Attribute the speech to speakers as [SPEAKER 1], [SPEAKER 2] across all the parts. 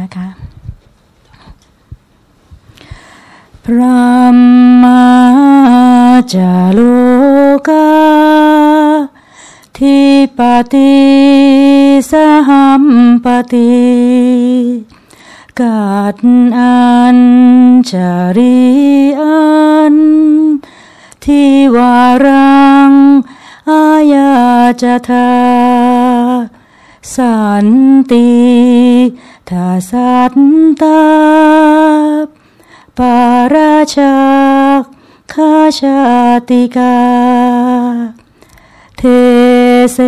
[SPEAKER 1] นะคะ พระมาจาโลกาทิปติสหัมปติกัดอันจาริอันทิวารังอายาจทาสันติ ทาสัตตาปาราชาคาชาติกา เทเส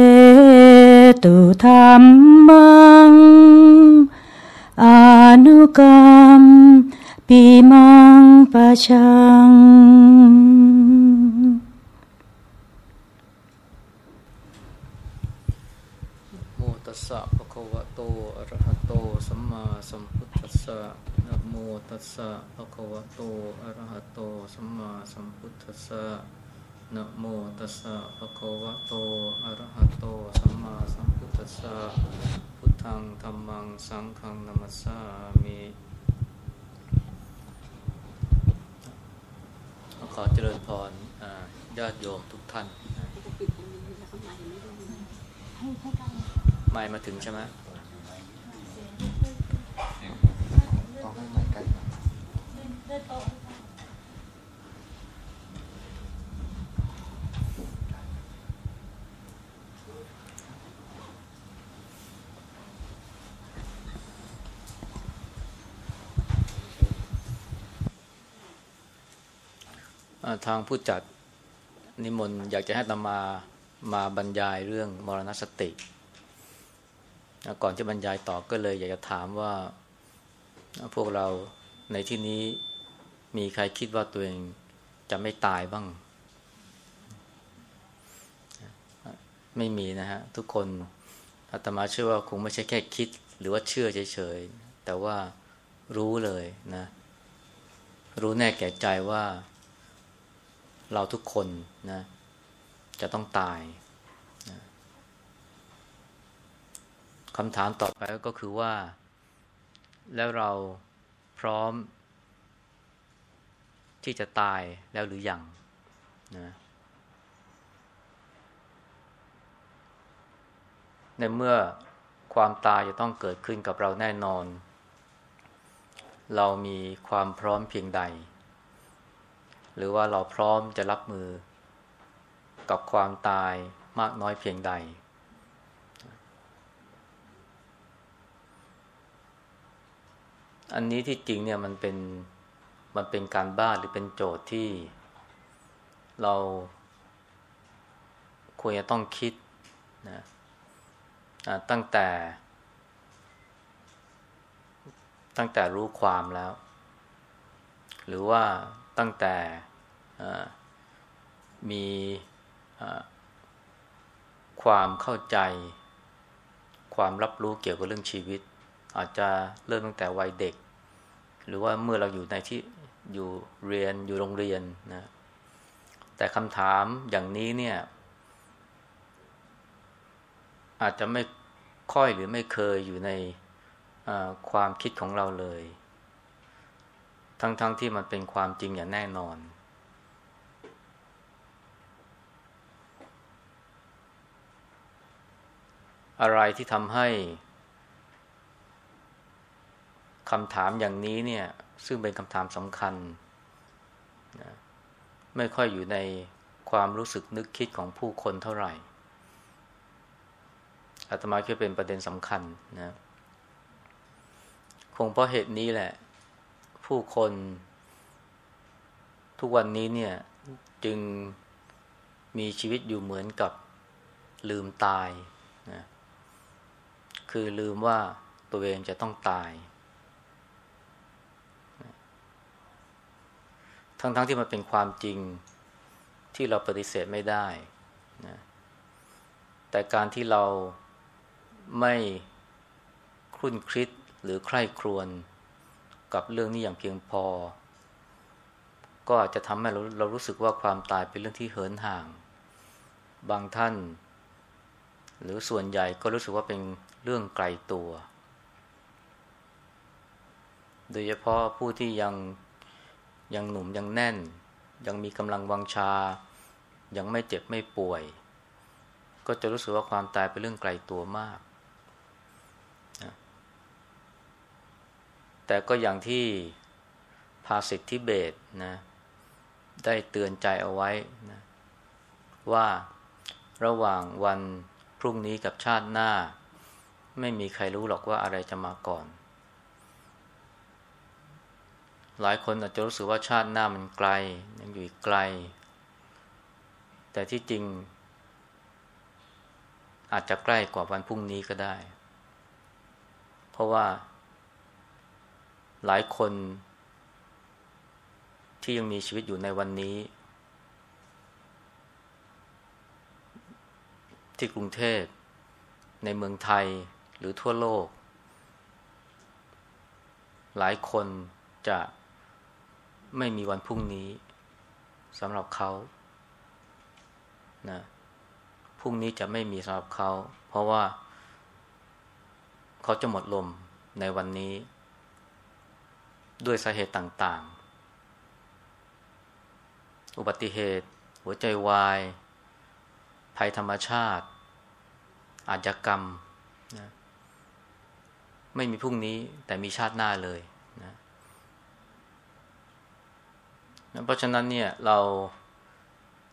[SPEAKER 1] ตุธรรมัง อนุกรรมปีมังปะชัง
[SPEAKER 2] โมตัสสะภะคะวะโตอะระหะโตสัมมา สัมพุทธัสสะนะโมตัสสะภะคะวะโต อะระหะโต สัมมาสัมพุทธัสสะนะโมตัสสะภะคะวะโต อะระหะโต สัมมาสัมพุทธัสสะ พุทธังธัมมัง สังฆังนัมัสสามิขอเจริญพรอ่าญาติโยมทุกท่านนะไม่มาถึงใช่ไหม
[SPEAKER 3] ต้องให้ใหม่กัน
[SPEAKER 2] ทางผู้จัดนิมนต์อยากจะให้ตมามาบรรยายเรื่องมรณสติ ก่อนที่บรรยายต่อก็เลยอยากจะถามว่า พวกเราในที่นี้มีใครคิดว่าตัวเองจะไม่ตายบ้าง ไม่มีนะฮะ ทุกคนอาตมาเชื่อว่าคงไม่ใช่แค่คิด หรือว่าเชื่อเฉยๆ แต่ว่ารู้เลยนะ รู้แน่แก่ใจว่า เราทุกคนนะ จะต้องตายนะคำถามต่อไปก็คือว่า แล้วเราพร้อม ที่จะตายแล้วหรืออยังนะในเมื่อความตายจะต้องเกิดขึ้นกับเราแน่นอน เรามีความพร้อมเพียงใด หรือว่าเราพร้อมจะรับมือ กับความตายมากน้อยเพียงใด อันนี้ที่จริงเนี่ยมันเป็นมันเป็นการบ้านหรือเป็นโจทย์ที่เราควรจะต้องคิดนะตั้งแต่ ตั้งแต่รู้ความแล้ว หรือว่าตั้งแต่มีความเข้าใจ ความรับรู้เกี่ยวกับเรื่องชีวิต อาจจะเริ่มตั้งแต่วัยเด็ก หรือว่าเมื่อเราอยู่ในที่อยู่เรียนอยู่โรงเรียนนะ แต่คำถามอย่างนี้เนี่ย อาจจะไม่ค่อยหรือไม่เคยอยู่ในความคิดของเราเลย ทั้งๆทที่มันเป็นความจริงอย่างแน่นอน อะไรที่ทำให้ คำถามอย่างนี้เนี่ย ซึ่งเป็นคำถามสำคัญนะไม่ค่อยอยู่ในความรู้สึกนึกคิดของผู้คนเท่าไหร่อาตมาคิดเป็นประเด็นสำคัญนะ คงเพราะเหตุนี้แหละ ผู้คนทุกวันนี้เนี่ย จึงมีชีวิตอยู่เหมือนกับลืมตายนะคือลืมว่าตัวเองจะต้องตาย ทั้งๆทที่มันเป็นความจริงที่เราปฏิเสธไม่ได้นะแต่การที่เราไม่ครุ่นคิดหรือใคร่ครวญกับเรื่องนี้อย่างเพียงพอ ก็อาจจะทำให้เราเรารู้สึกว่าความตายเป็นเรื่องที่เหินห่าง บางท่าน หรือส่วนใหญ่ก็รู้สึกว่าเป็นเรื่องไกลตัว โดยเฉพาะผู้ที่ยัง ยังหนุ่มยังแน่น ยังมีกำลังวังชา ยังไม่เจ็บไม่ป่วย ก็จะรู้สึกว่าความตายเป็นเรื่องไกลตัวมากนะแต่ก็อย่างที่ภาสิทธิเบตนะได้เตือนใจเอาไว้นะว่าระหว่างวันพรุ่งนี้กับชาติหน้า ไม่มีใครรู้หรอกว่าอะไรจะมาก่อน หลายคนอาจจะรู้สึกว่าชาติหน้ามันไกล ยังอยู่อีกไกล แต่ที่จริง อาจจะใกล้กว่าวันพรุ่งนี้ก็ได้ เพราะว่า หลายคน ที่ยังมีชีวิตอยู่ในวันนี้ ที่กรุงเทพในเมืองไทยหรือทั่วโลก หลายคนจะ ไม่มีวันพรุ่งนี้สำหรับเขานะพรุ่งนี้จะไม่มีสำหรับเขา เพราะว่าเขาจะหมดลมในวันนี้ ด้วยสาเหตุต่างๆ อุบัติเหตุ หัวใจวาย ภัยธรรมชาติ อาชญากรรมนะไม่มีพรุ่งนี้แต่มีชาติหน้าเลยนะ เพราะฉะนั้นเนี่ยเรา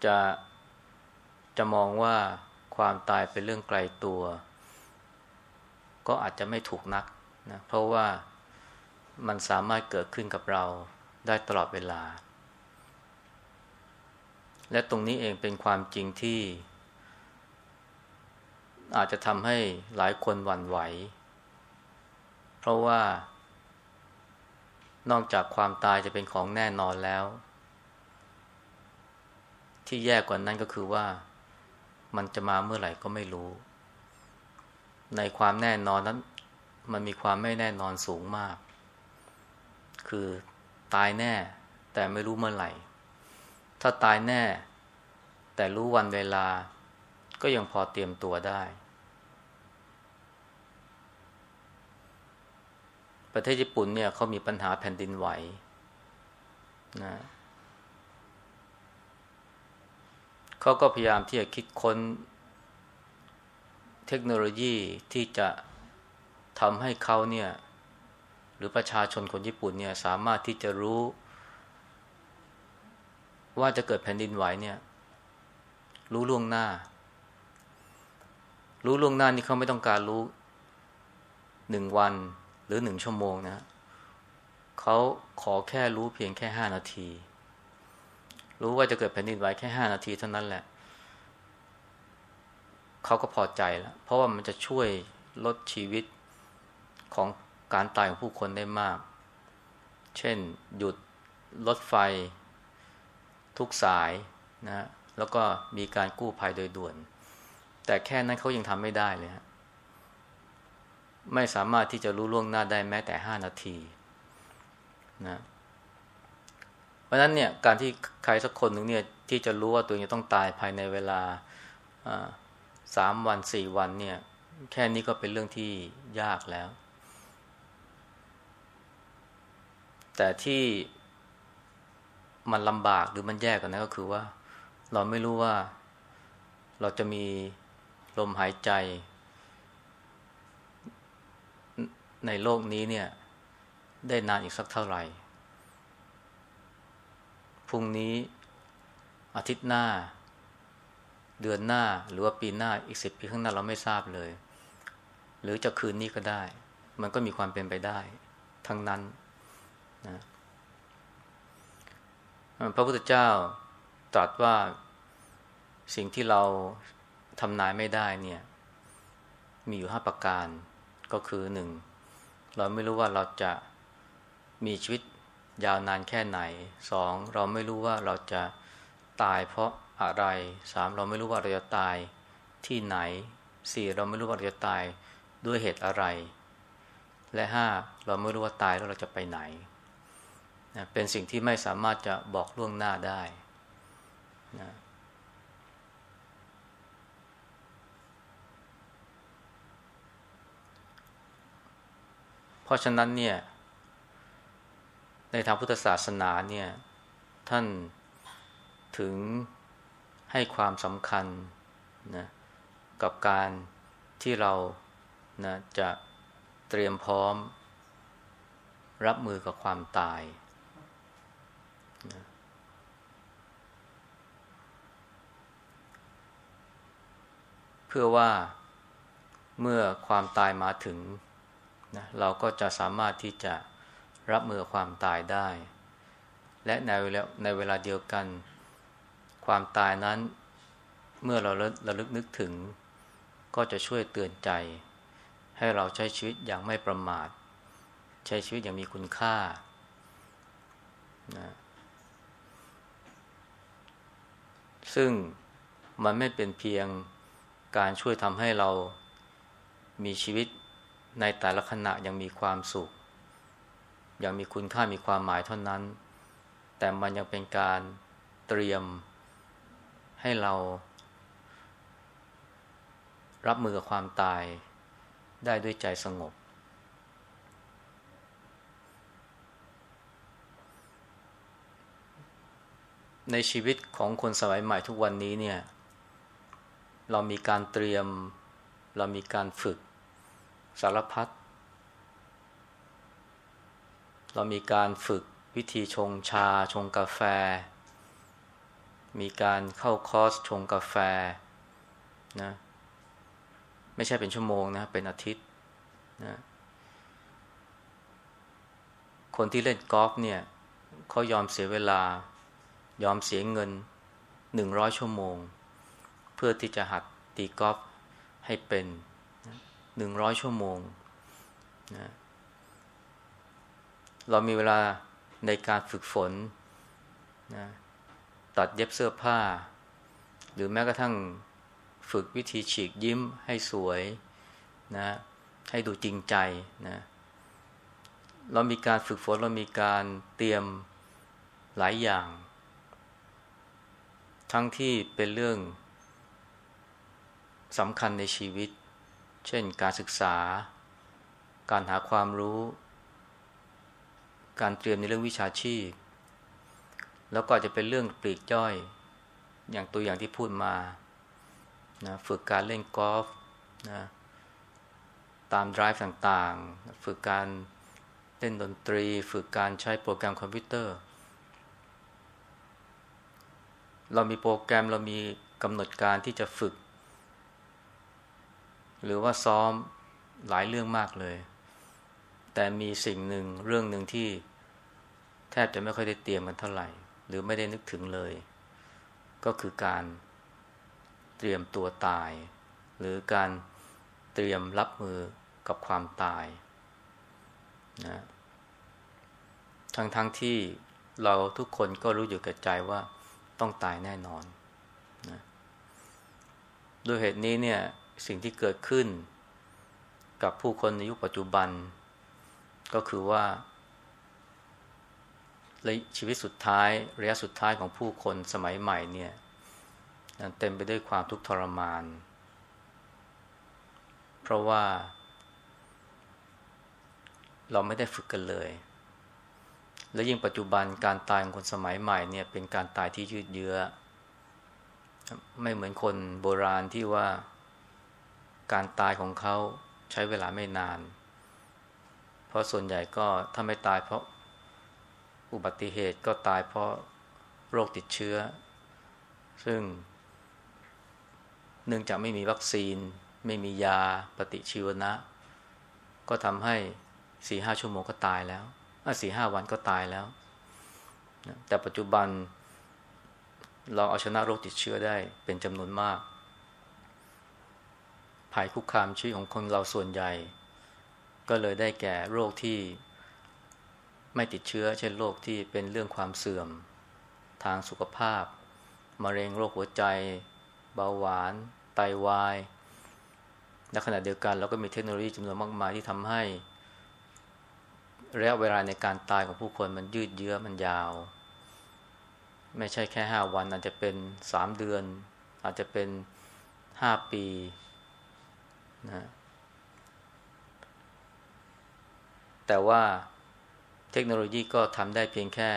[SPEAKER 2] จะจะมองว่าความตายเป็นเรื่องไกลตัว ก็อาจจะไม่ถูกนักนะเพราะว่ามันสามารถเกิดขึ้นกับเราได้ตลอดเวลา และตรงนี้เองเป็นความจริงที่ อาจจะทำให้หลายคนหวั่นไหว เพราะว่านอกจากความตายจะเป็นของแน่นอนแล้ว ที่แย่กว่านั้นก็คือว่ามันจะมาเมื่อไหร่ก็ไม่รู้ ในความแน่นอนนั้น มันมีความไม่แน่นอนสูงมาก คือตายแน่ แต่ไม่รู้เมื่อไหร่ ถ้าตายแน่ แต่รู้วันเวลา ก็ยังพอเตรียมตัวได้ ประเทศญี่ปุ่นเนี่ยเขามีปัญหาแผ่นดินไหวนะ เขาก็พยายามที่จะคิดค้นเทคโนโลยีที่จะทำให้เขาเนี่ยหรือประชาชนคนญี่ปุ่นเนี่ยสามารถที่จะรู้ ว่าจะเกิดแผ่นดินไหวเนี่ย รู้ล่วงหน้า รู้ล่วงหน้านี่เขาไม่ต้องการรู้หนึ่งวันหรือหนึ่งชั่วโมงนะเขาขอแค่รู้เพียงแค่ห้านาที รู้ว่าจะเกิดแผ่นดินไหวแค่ห้านาทีเท่านั้นแหละ เขาก็พอใจแล้ว เพราะว่ามันจะช่วยลดชีวิตของการตายของผู้คนได้มาก เช่น หยุดรถไฟ ทุกสายนะแล้วก็มีการกู้ภัยโดยด่วน แต่แค่นั้นเขายังทำไม่ได้เลยฮะไม่สามารถที่จะรู้ล่วงหน้าได้แม้แต่ห้านาทีนะ เพราะนั้นเนี่ยการที่ใครสักคนหนึ่งเนี่ยที่จะรู้ว่าตัวเองจะต้องตายภายในเวลาสามวันสี่วันเนี่ย แค่นี้ก็เป็นเรื่องที่ยากแล้ว แต่ที่มันลำบากหรือมันแย่กว่านั้นก็คือว่า เราไม่รู้ว่าเราจะมีลมหายใจ ในโลกนี้เนี่ย ได้นานอีกสักเท่าไหร่ พรุ่งนี้ อาทิตย์หน้า เดือนหน้าหรือว่าปีหน้าอีกสิบปีข้างหน้าเราไม่ทราบเลย หรือจะคืนนี้ก็ได้ มันก็มีความเป็นไปได้ทั้งนั้นนะพระพุทธเจ้าตรัสว่าสิ่งที่เราทำนายไม่ได้เนี่ย มีอยู่ห้าประการก็คือหนึ่งเราไม่รู้ว่าเราจะมีชีวิต ยาวนานแค่ไหนสองเราไม่รู้ว่าเราจะตายเพราะอะไรสามเราไม่รู้ว่าเราจะตายที่ไหนสี่เราไม่รู้ว่าเราจะตายด้วยเหตุอะไร และห้าเราไม่รู้ว่าตายแล้วเราจะไปไหนนะเป็นสิ่งที่ไม่สามารถจะบอกล่วงหน้าได้นะเพราะฉะนั้นเนี่ย ในทางพุทธศาสนาเนี่ย ท่านถึงให้ความสำคัญนะกับการที่เรานะจะเตรียมพร้อม รับมือกับความตายนะเพื่อว่าเมื่อความตายมาถึงนะเราก็จะสามารถที่จะ รับมือความตายได้ และในเวลาในเวลาเดียวกัน ความตายนั้น เมื่อเราระลึกนึกถึง ก็จะช่วยเตือนใจ ให้เราใช้ชีวิตอย่างไม่ประมาท ใช้ชีวิตอย่างมีคุณค่านะซึ่งมันไม่เป็นเพียงการช่วยทำให้เรามีชีวิตในแต่ละขณะยังมีความสุข อยังมีคุณค่ามีความหมายเท่านั้น แต่มันยังเป็นการเตรียมให้เรา รับมือกับความตายได้ด้วยใจสงบ ในชีวิตของคนสมัยใหม่ทุกวันนี้เนี่ย เรามีการเตรียม เรามีการฝึกสารพัด เรามีการฝึกวิธีชงชาชงกาแฟ มีการเข้าคอร์สชงกาแฟนะไม่ใช่เป็นชั่วโมงนะ เป็นอาทิตย์นะคนที่เล่นกอล์ฟเนี่ยเขายอมเสียเวลา ยอมเสียเงินหนึ่งร้อยชั่วโมง เพื่อที่จะหัดตีกอล์ฟให้เป็นหนึ่งร้อยชั่วโมงนะ เรามีเวลาในการฝึกฝนนะตัดเย็บเสื้อผ้า หรือแม้กระทั่งฝึกวิธีฉีกยิ้มให้สวยนะให้ดูจริงใจนะเรามีการฝึกฝนเรามีการเตรียมหลายอย่าง ทั้งที่เป็นเรื่องสำคัญในชีวิต เช่นการศึกษา การหาความรู้ การเตรียมในเรื่องวิชาชีพ แล้วก็จะเป็นเรื่องปลีกย่อย อย่างตัวอย่างที่พูดมานะฝึกการเล่นกอล์ฟนะตามดรฟ์ต่างๆ ฝึกการเล่นดนตรี ฝึกการใช้โปรแกรมคอมพิวเตอร์ เรามีโปรแกรมเรามีกำหนดการที่จะฝึก หรือว่าซ้อมหลายเรื่องมากเลย แต่มีสิ่งหนึ่งเรื่องหนึ่งที่ แทบจะไม่ค่อยได้เตรียมกันเท่าไหร่ หรือไม่ได้นึกถึงเลย ก็คือการเตรียมตัวตาย หรือการเตรียมรับมือกับความตายนะทั้งๆทที่เราทุกคนก็รู้อยู่กับใจว่าต้องตายแน่นอนนะด้วยเหตุนี้เนี่ยสิ่งที่เกิดขึ้นกับผู้คนในยุคปัจจุบัน ก็คือว่า ชีวิตสุดท้ายระยะสุดท้ายของผู้คนสมัยใหม่เนี่ยเต็มไปด้วยความทุกข์ทรมาน เพราะว่า เราไม่ได้ฝึกกันเลย และยิ่งปัจจุบันการตายของคนสมัยใหม่เนี่ยเป็นการตายที่ยืดเยื้อ ไม่เหมือนคนโบราณที่ว่าการตายของเขาใช้เวลาไม่นาน เพราะส่วนใหญ่ก็ถ้าไม่ตายเพราะ อุบัติเหตุก็ตายเพราะโรคติดเชื้อ ซึ่ง เนื่องจากไม่มีวัคซีน ไม่มียาปฏิชีวนะ ก็ทำให้สี่ห้าชั่วโมงก็ตายแล้วสี่ห้าวันก็ตายแล้ว แต่ปัจจุบันเราเอาชนะโรคติดเชื้อได้เป็นจำนวนมากภัยคุกคามชีวิตของคนเราส่วนใหญ่ ก็เลยได้แก่โรคที่ ไม่ติดเชื้อ เช่นโรคที่เป็นเรื่องความเสื่อม ทางสุขภาพ มะเร็งโรคหัวใจ เบาหวาน ไตาวายและขณะเดียวกันเราก็มีเทคโนโลยีจำนวนมากมายที่ทำให้ระยะเวลาในการตายของผู้คนมันยืดเยื้อมันยาว ไม่ใช่แค่ห้าวัน อาจจะเป็นสามเดือน อาจจะเป็นห้าปีนะแต่ว่า เทคโนโลยีก็ทำได้เพียงแค่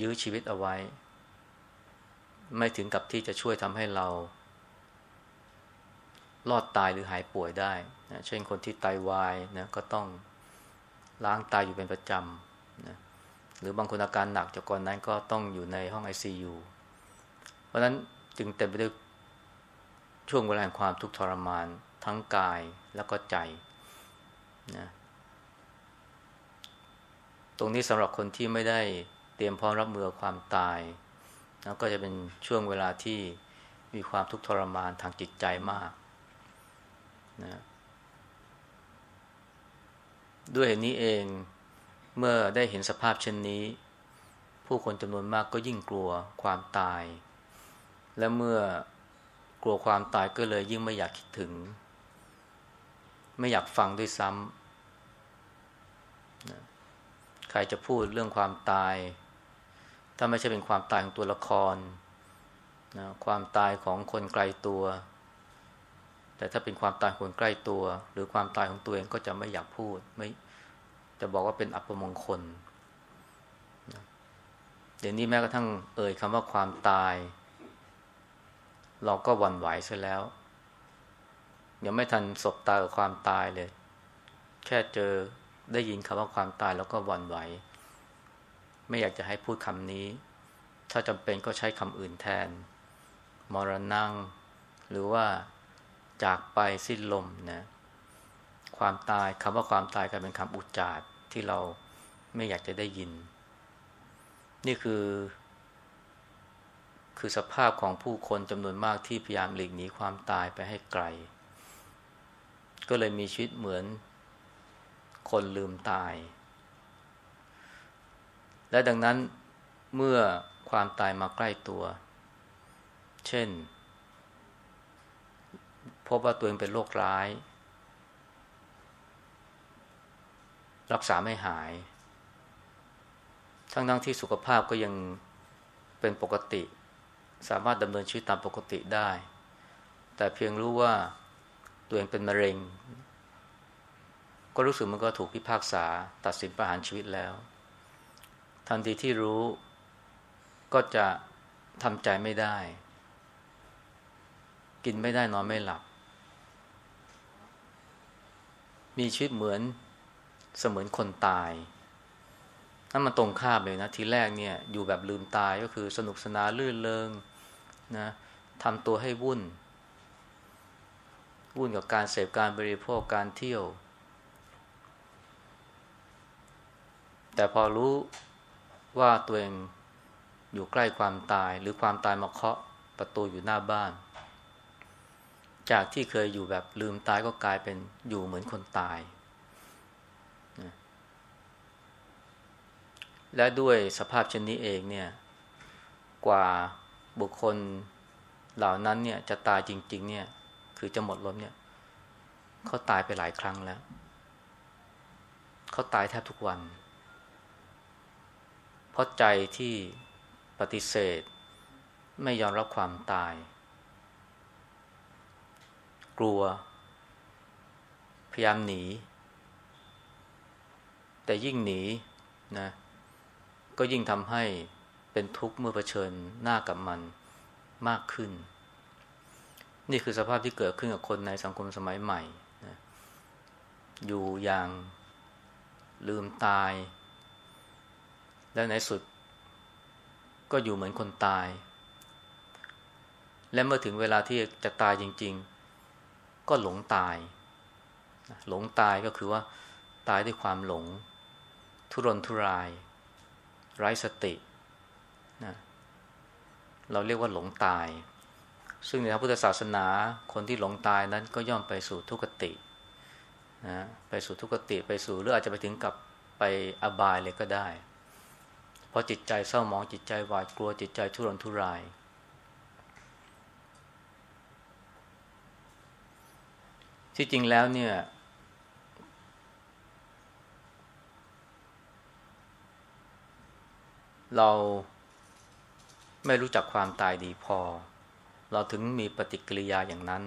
[SPEAKER 2] ยื้อชีวิตเอาไว้ ไม่ถึงกับที่จะช่วยทำให้เรา รอดตายหรือหายป่วยได้นะเช่นคนที่ไตาวายนะก็ต้องล้างตายอยู่เป็นประจำนะหรือบางคนอาการหนักจากก่อนนั้นก็ต้องอยู่ในห้อง ICU เพราะนั้นจึงเต็มไปด้วยช่วงเวลาแห่งความทุกข์ทรมานทั้งกายแล้วก็ใจนะ ตรงนี้สำหรับคนที่ไม่ได้เตรียมพร้อมรับมือความตายแล้วก็จะเป็นช่วงเวลาที่มีความทุกข์ทรมานทางจิตใจมากนะด้วยเหตุนี้เองเมื่อได้เห็นสภาพเช่นนี้ ผู้คนจำนวนมากก็ยิ่งกลัวความตาย และเมื่อกลัวความตายก็เลยยิ่งไม่อยากคิดถึง ไม่อยากฟังด้วยซ้ำ ครจะพูดเรื่องความตาย ถ้าไม่ใช่เป็นความตายของตัวละครนะความตายของคนไกลตัว แต่ถ้าเป็นความตายคนใกล้ตัว หรือความตายของตัวเองก็จะไม่อยากพูดไม่จะบอกว่าเป็นอัปมงคลเดี๋ยวนี้แม้กระทั่งเอ่ยคำว่าความตาย เราก็หวั่นไหวซะแล้วยังไม่ทันสบตากับความตายเลย แค่เจอ ได้ยินคำว่าความตายแล้วก็หวั่นไหว ไม่อยากจะให้พูดคำนี้ ถ้าจำเป็นก็ใช้คำอื่นแทน มรณงหรือว่าจากไปสิ้นลมนะความตายคำว่าความตายกลายเป็นคำอุจจาร์ที่เราไม่อยากจะได้ยิน นี่คือ คือสภาพของผู้คนจำนวนมากที่พยายามหลีกหนีความตายไปให้ไกล ก็เลยมีชีวิตเหมือน คนลืมตาย และดังนั้นเมื่อความตายมาใกล้ตัว เช่น พบว่าตัวเองเป็นโรคร้าย รักษาไม่หาย ทั้งทั้งที่สุขภาพก็ยังเป็นปกติ สามารถดำเนินชีวิตตามปกติได้ แต่เพียงรู้ว่าตัวเองเป็นมะเร็ง ก็รู้สึกมันก็ถูกพิพากษาตัดสินประหารชีวิตแล้ว ทันทีที่รู้ก็จะทำใจไม่ได้ กินไม่ได้นอนไม่หลับ มีชีวิตเหมือนเสมือนคนตายนั่นมันตรงข้ามเลยนะ ทีแรกเนี่ยอยู่แบบลืมตายก็คือสนุกสนานลื่นเลงนะทำตัวให้วุ่น วุ่นกับการเสพการบริโภคการเที่ยว แต่พอรู้ว่าตัวเองอยู่ใกล้ความตาย หรือความตายมาเคาะประตูอยู่หน้าบ้าน จากที่เคยอยู่แบบลืมตายก็กลายเป็นอยู่เหมือนคนตาย และด้วยสภาพเช่นนี้เองเนี่ย กว่าบุคคลเหล่านั้นเนี่ยจะตายจริง ๆ เนี่ย คือจะหมดลมเนี่ยเขาตายไปหลายครั้งแล้ว เขาตายแทบทุกวันเพราะใจที่ปฏิเสธ ไม่ยอมรับความตาย กลัว พยายามหนี แต่ยิ่งหนีนะก็ยิ่งทำให้เป็นทุกข์เมื่อเผชิญหน้ากับมันมากขึ้น นี่คือสภาพที่เกิดขึ้นกับคนในสังคมสมัยใหม่นะอยู่อย่างลืมตาย และในสุด ก็อยู่เหมือนคนตาย และเมื่อถึงเวลาที่จะตายจริง ๆ ก็หลงตาย หลงตายก็คือว่า ตายด้วยความหลง ทุรนทุราย ไร้สตินะเราเรียกว่าหลงตาย ซึ่งในทางพุทธศาสนาคนที่หลงตายนั้นก็ย่อมไปสู่ทุกตินะไปสู่ทุกติไปสู่หรืออาจจะไปถึงกับไปอบายเลยก็ได้ เพราะจิตใจเศร้าหมองจิตใจหวาดกลัวจิตใจทุรนทุราย ที่จริงแล้วเนี่ย เราไม่รู้จักความตายดีพอ เราถึงมีปฏิกิริยาอย่างนั้น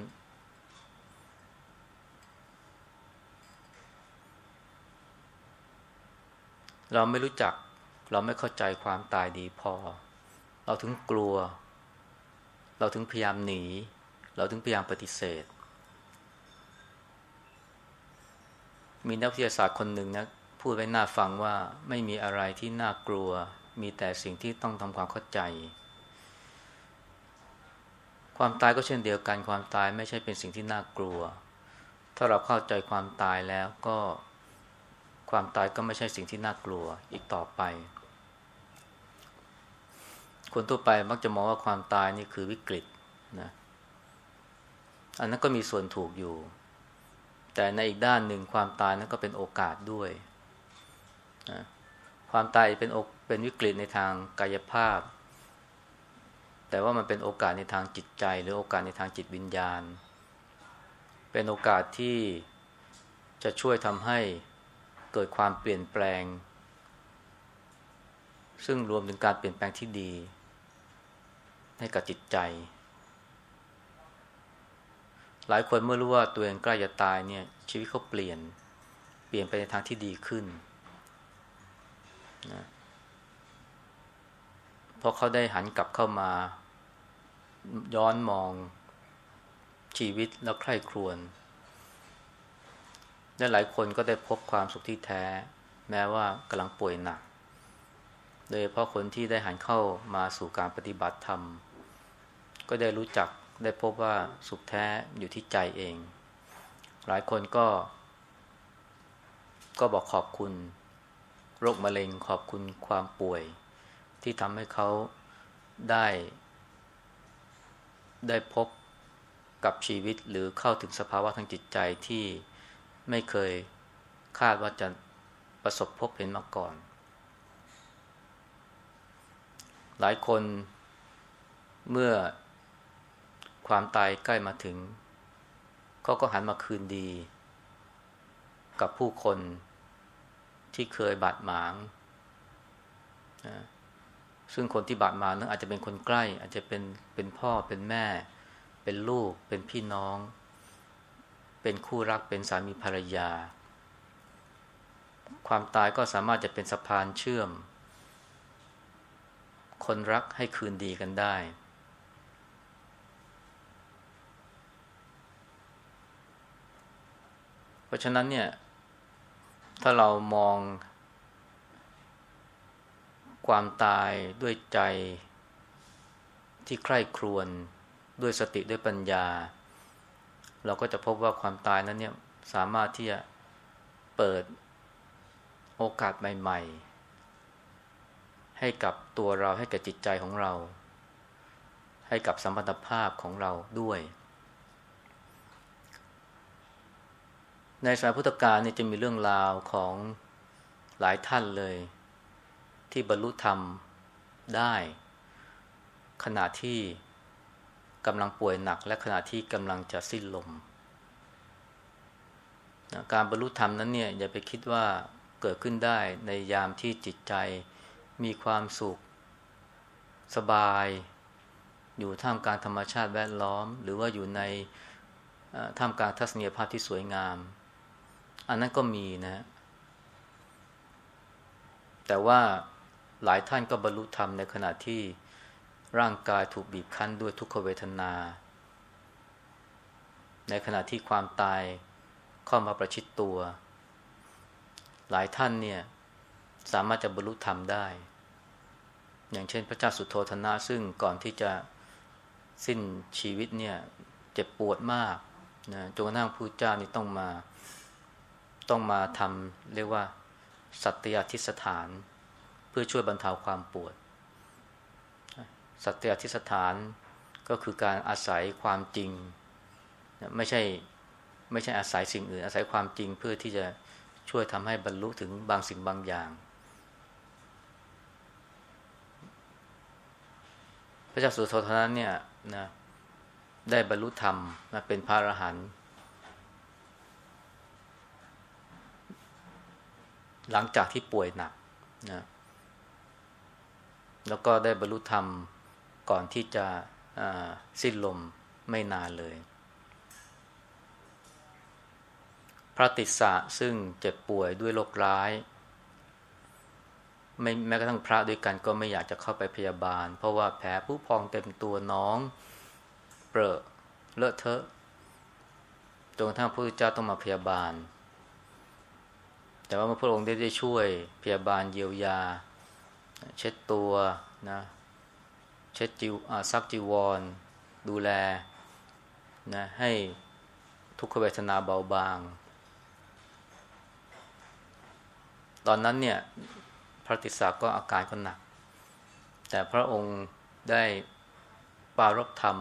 [SPEAKER 2] เราไม่รู้จัก เราไม่เข้าใจความตายดีพอ เราถึงกลัว เราถึงพยายามหนี เราถึงพยายามปฏิเสธ มีนักวิทยาศาสตร์คนหนึ่งนะพูดไว้น่าฟังว่าไม่มีอะไรที่น่ากลัว มีแต่สิ่งที่ต้องทำความเข้าใจ ความตายก็เช่นเดียวกันความตายไม่ใช่เป็นสิ่งที่น่ากลัว ถ้าเราเข้าใจความตายแล้วก็ความตายก็ไม่ใช่สิ่งที่น่ากลัวอีกต่อไป คนทั่วไปมักจะมองว่าความตายนี่คือวิกฤตนะอันนั้นก็มีส่วนถูกอยู่ แต่ในอีกด้านหนึ่งความตายนั้นก็เป็นโอกาสด้วยนะความตายเป็นเป็นวิกฤตในทางกายภาพ แต่ว่ามันเป็นโอกาสในทางจิตใจ หรือโอกาสในทางจิตวิญญาณ เป็นโอกาสที่จะช่วยทำให้เกิดความเปลี่ยนแปลง ซึ่งรวมถึงการเปลี่ยนแปลงที่ดี ให้กับจิตใจ หลายคนเมื่อรู้ว่าตัวเองใกล้จะตายเนี่ย ชีวิตเขาเปลี่ยน เปลี่ยนไปในทางที่ดีขึ้นนะเพราะเขาได้หันกลับเข้ามา ย้อนมองชีวิตแล้วใคร่ครวญและหลายคนก็ได้พบความสุขที่แท้ แม้ว่ากำลังป่วยหนัก โดยเพราะคนที่ได้หันเข้ามาสู่การปฏิบัติธรรม ก็ได้รู้จักได้พบว่าสุขแท้อยู่ที่ใจเอง หลายคนก็ ก็บอกขอบคุณ โรคมะเร็งขอบคุณความป่วย ที่ทำให้เขาได้ ได้พบกับชีวิตหรือเข้าถึงสภาวะทางจิตใจที่ไม่เคยคาดว่าจะประสบพบเห็นมาก่อน หลายคนเมื่อ ความตายใกล้มาถึง เขาก็หันมาคืนดี กับผู้คนที่เคยบาดหมางนะซึ่งคนที่บาดหมางนั้นอาจจะเป็นคนใกล้ อาจจะเป็นเป็นพ่อเป็นแม่ เป็นลูก เป็นพี่น้อง เป็นคู่รักเป็นสามีภรรยา ความตายก็สามารถจะเป็นสะพานเชื่อม คนรักให้คืนดีกันได้ เพ ราะฉะนั้นเนี่ย ถ้าเรามอง ความตายด้วยใจที่ใคร่ครวญด้วยสติด้วยปัญญา เราก็จะพบว่าความตายนั้นเนี่ยสามารถที่จะเปิดโอกาสใหม่ ๆ ให้กับตัวเราให้กับจิตใจของเรา ให้กับสัมพันธภาพของเราด้วย ในสมัยพุทธกาลเนี่ยจะมีเรื่องราวของหลายท่านเลย ที่บรรลุธรรมได้ ขณะที่กำลังป่วยหนัก และขณะที่กำลังจะสิ้นลมนะการบรรลุธรรมนั้นเนี่ยอย่าไปคิดว่าเกิดขึ้นได้ในยามที่จิตใจมีความสุข สบาย อยู่ท่ามกลางธรรมชาติแวดล้อม หรือว่าอยู่ในท่ามกลางทัศนียภาพที่สวยงาม อันนั้นก็มีนะ แต่ว่าหลายท่านก็บรรลุธรรมในขณะที่ร่างกายถูกบีบคั้นด้วยทุกขเวทนา ในขณะที่ความตายเข้ามาประชิดตัว หลายท่านเนี่ยสามารถจะบรรลุธรรมได้ อย่างเช่นพระเจ้าสุโธธนะซึ่งก่อนที่จะสิ้นชีวิตเนี่ยเจ็บปวดมากนะจนกระทั่งพระเจ้านี่ต้องมา ต้องมาทำเรียกว่า สัตยาธิสถาน เพื่อช่วยบรรเทาความปวด สัตยาธิสถานก็คือการอาศัยความจริง ไม่ใช่ไม่ใช่อาศัยสิ่งอื่น อาศัยความจริงเพื่อที่จะช่วยทำให้บรรลุถึงบางสิ่งบางอย่าง พระเจ้าสุโธทนั้นเนี่ยนะได้บรรลุธรรมนะเป็นพระอรหันต์ หลังจากที่ป่วยหนักนะแล้วก็ได้บรรลุธรรมก่อนที่จะสิ้นลมไม่นานเลย พระติสสะซึ่งเจ็บป่วยด้วยโรคร้าย ไม่แม้กระทั่งพระด้วยกันก็ไม่อยากจะเข้าไปพยาบาล เพราะว่าแผลผู้พองเต็มตัวน้อง เปรอะเลอะเทอะจนกระทั่งพระพุทธเจ้าต้องมาพยาบาล แต่ว่าพระองค์ได้ได้ช่วยพยาบาลเยียวยา เช็ดตัวนะเช็ดจิวซักจีวร ดูแลนะให้ทุกขเวทนาเบาบาง ตอนนั้นเนี่ยพระติสาก็อาการก็หนัก แต่พระองค์ได้ปารบธรรม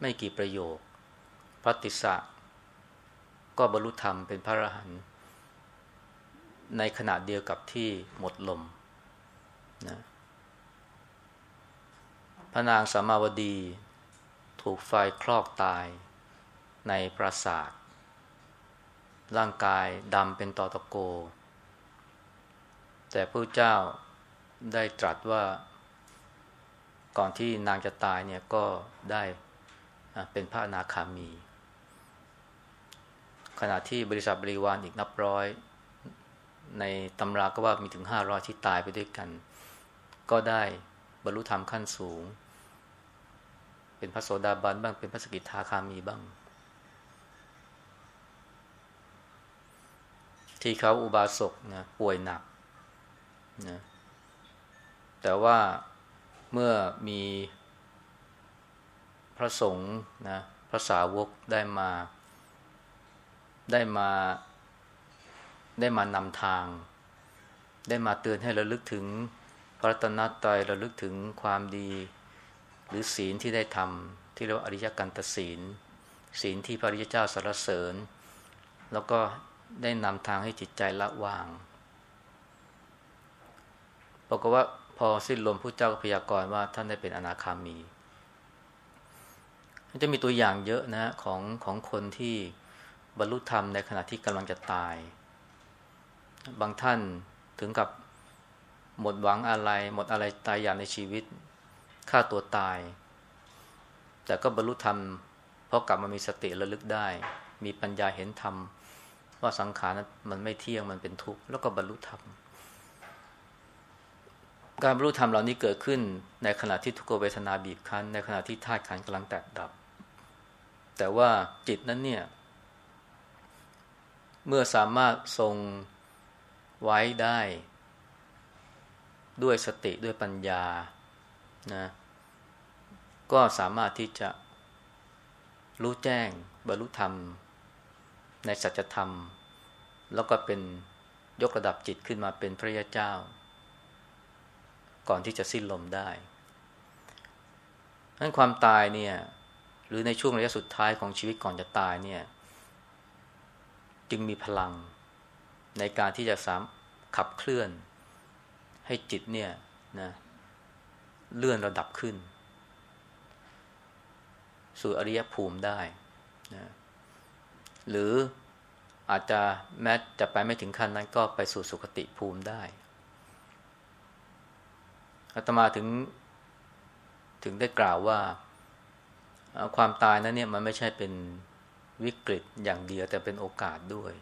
[SPEAKER 2] ไม่กี่ประโยค พระติสะก็บรรลุธรรมเป็นพระอรหันต์ ในขณะเดียวกับที่หมดลมนะพระนางสามาวดี ถูกไฟคลอกตายในปราสาท ร่างกายดำเป็นตอตะโก แต่พระเจ้าได้ตรัสว่า ก่อนที่นางจะตายเนี่ยก็ได้เป็นพระนาคามี ขณะที่บริษัทบริวารอีกนับร้อย ในตำราก็ว่ามีถึงห้าร้อยที่ตายไปด้วยกัน ก็ได้บรรลุธรรมขั้นสูง เป็นพระโสดาบันบ้างเป็นพระสกิทาคามีบ้าง ที่เขาอุบาสกนะป่วยหนักนะแต่ว่าเมื่อมีพระสงฆ์นะพระสาวกได้มาได้มา ได้มานำทาง ได้มาเตือนให้ระลึกถึงพระรัตนตรัยระลึกถึงความดี หรือศีลที่ได้ทำที่เรียกว่าอริยกันตศีล ศีลที่พระริยเจ้าสรรเสริญ แล้วก็ได้นำทางให้จิตใจละวางบอกว่าพอสิ้นลมพระเจ้าก็พยากรณ์ว่าท่านได้เป็นอนาคามีจะมีตัวอย่างเยอะนะของของคนที่บรรลุธรรมในขณะที่กำลังจะตาย บางท่านถึงกับหมดหวังอะไร หมดอะไรตายอย่างในชีวิตฆ่าตัวตาย แต่ก็บรรลุธรรม เพราะกลับมามีสติระลึกได้ มีปัญญาเห็นธรรม ว่าสังขารมันไม่เที่ยงมันเป็นทุกข์แล้วก็บรรลุธรรม การบรรลุธรรมเหล่านี้เกิดขึ้น ในขณะที่ทุกขเวทนาบีบคั้น ในขณะที่ธาตุขันกำลังแตกดับ แต่ว่าจิตนั้นเนี่ย เมื่อสามารถทรง ไว้ได้ ด้วยสติด้วยปัญญานะก็สามารถที่จะรู้แจ้งบรรลุธรรม ในสัจธรรม แล้วก็เป็นยกระดับจิตขึ้นมาเป็นพระยาเจ้า ก่อนที่จะสิ้นลมได้นั้นความตายเนี่ย หรือในช่วงระยะสุดท้ายของชีวิตก่อนจะตายเนี่ย จึงมีพลัง ในการที่จะสามขับเคลื่อน ให้จิตเนี่ยนะเลื่อนระดับขึ้น สู่อริยภูมิได้นะหรืออาจจะแม้จะไปไม่ถึงขั้นนั้นก็ไปสู่สุคติภูมิได้อาตมาถึงถึงได้กล่าวว่าความตายนั้นเนี่ยมันไม่ใช่เป็นวิกฤตอย่างเดียวแต่เป็นโอกาสด้วย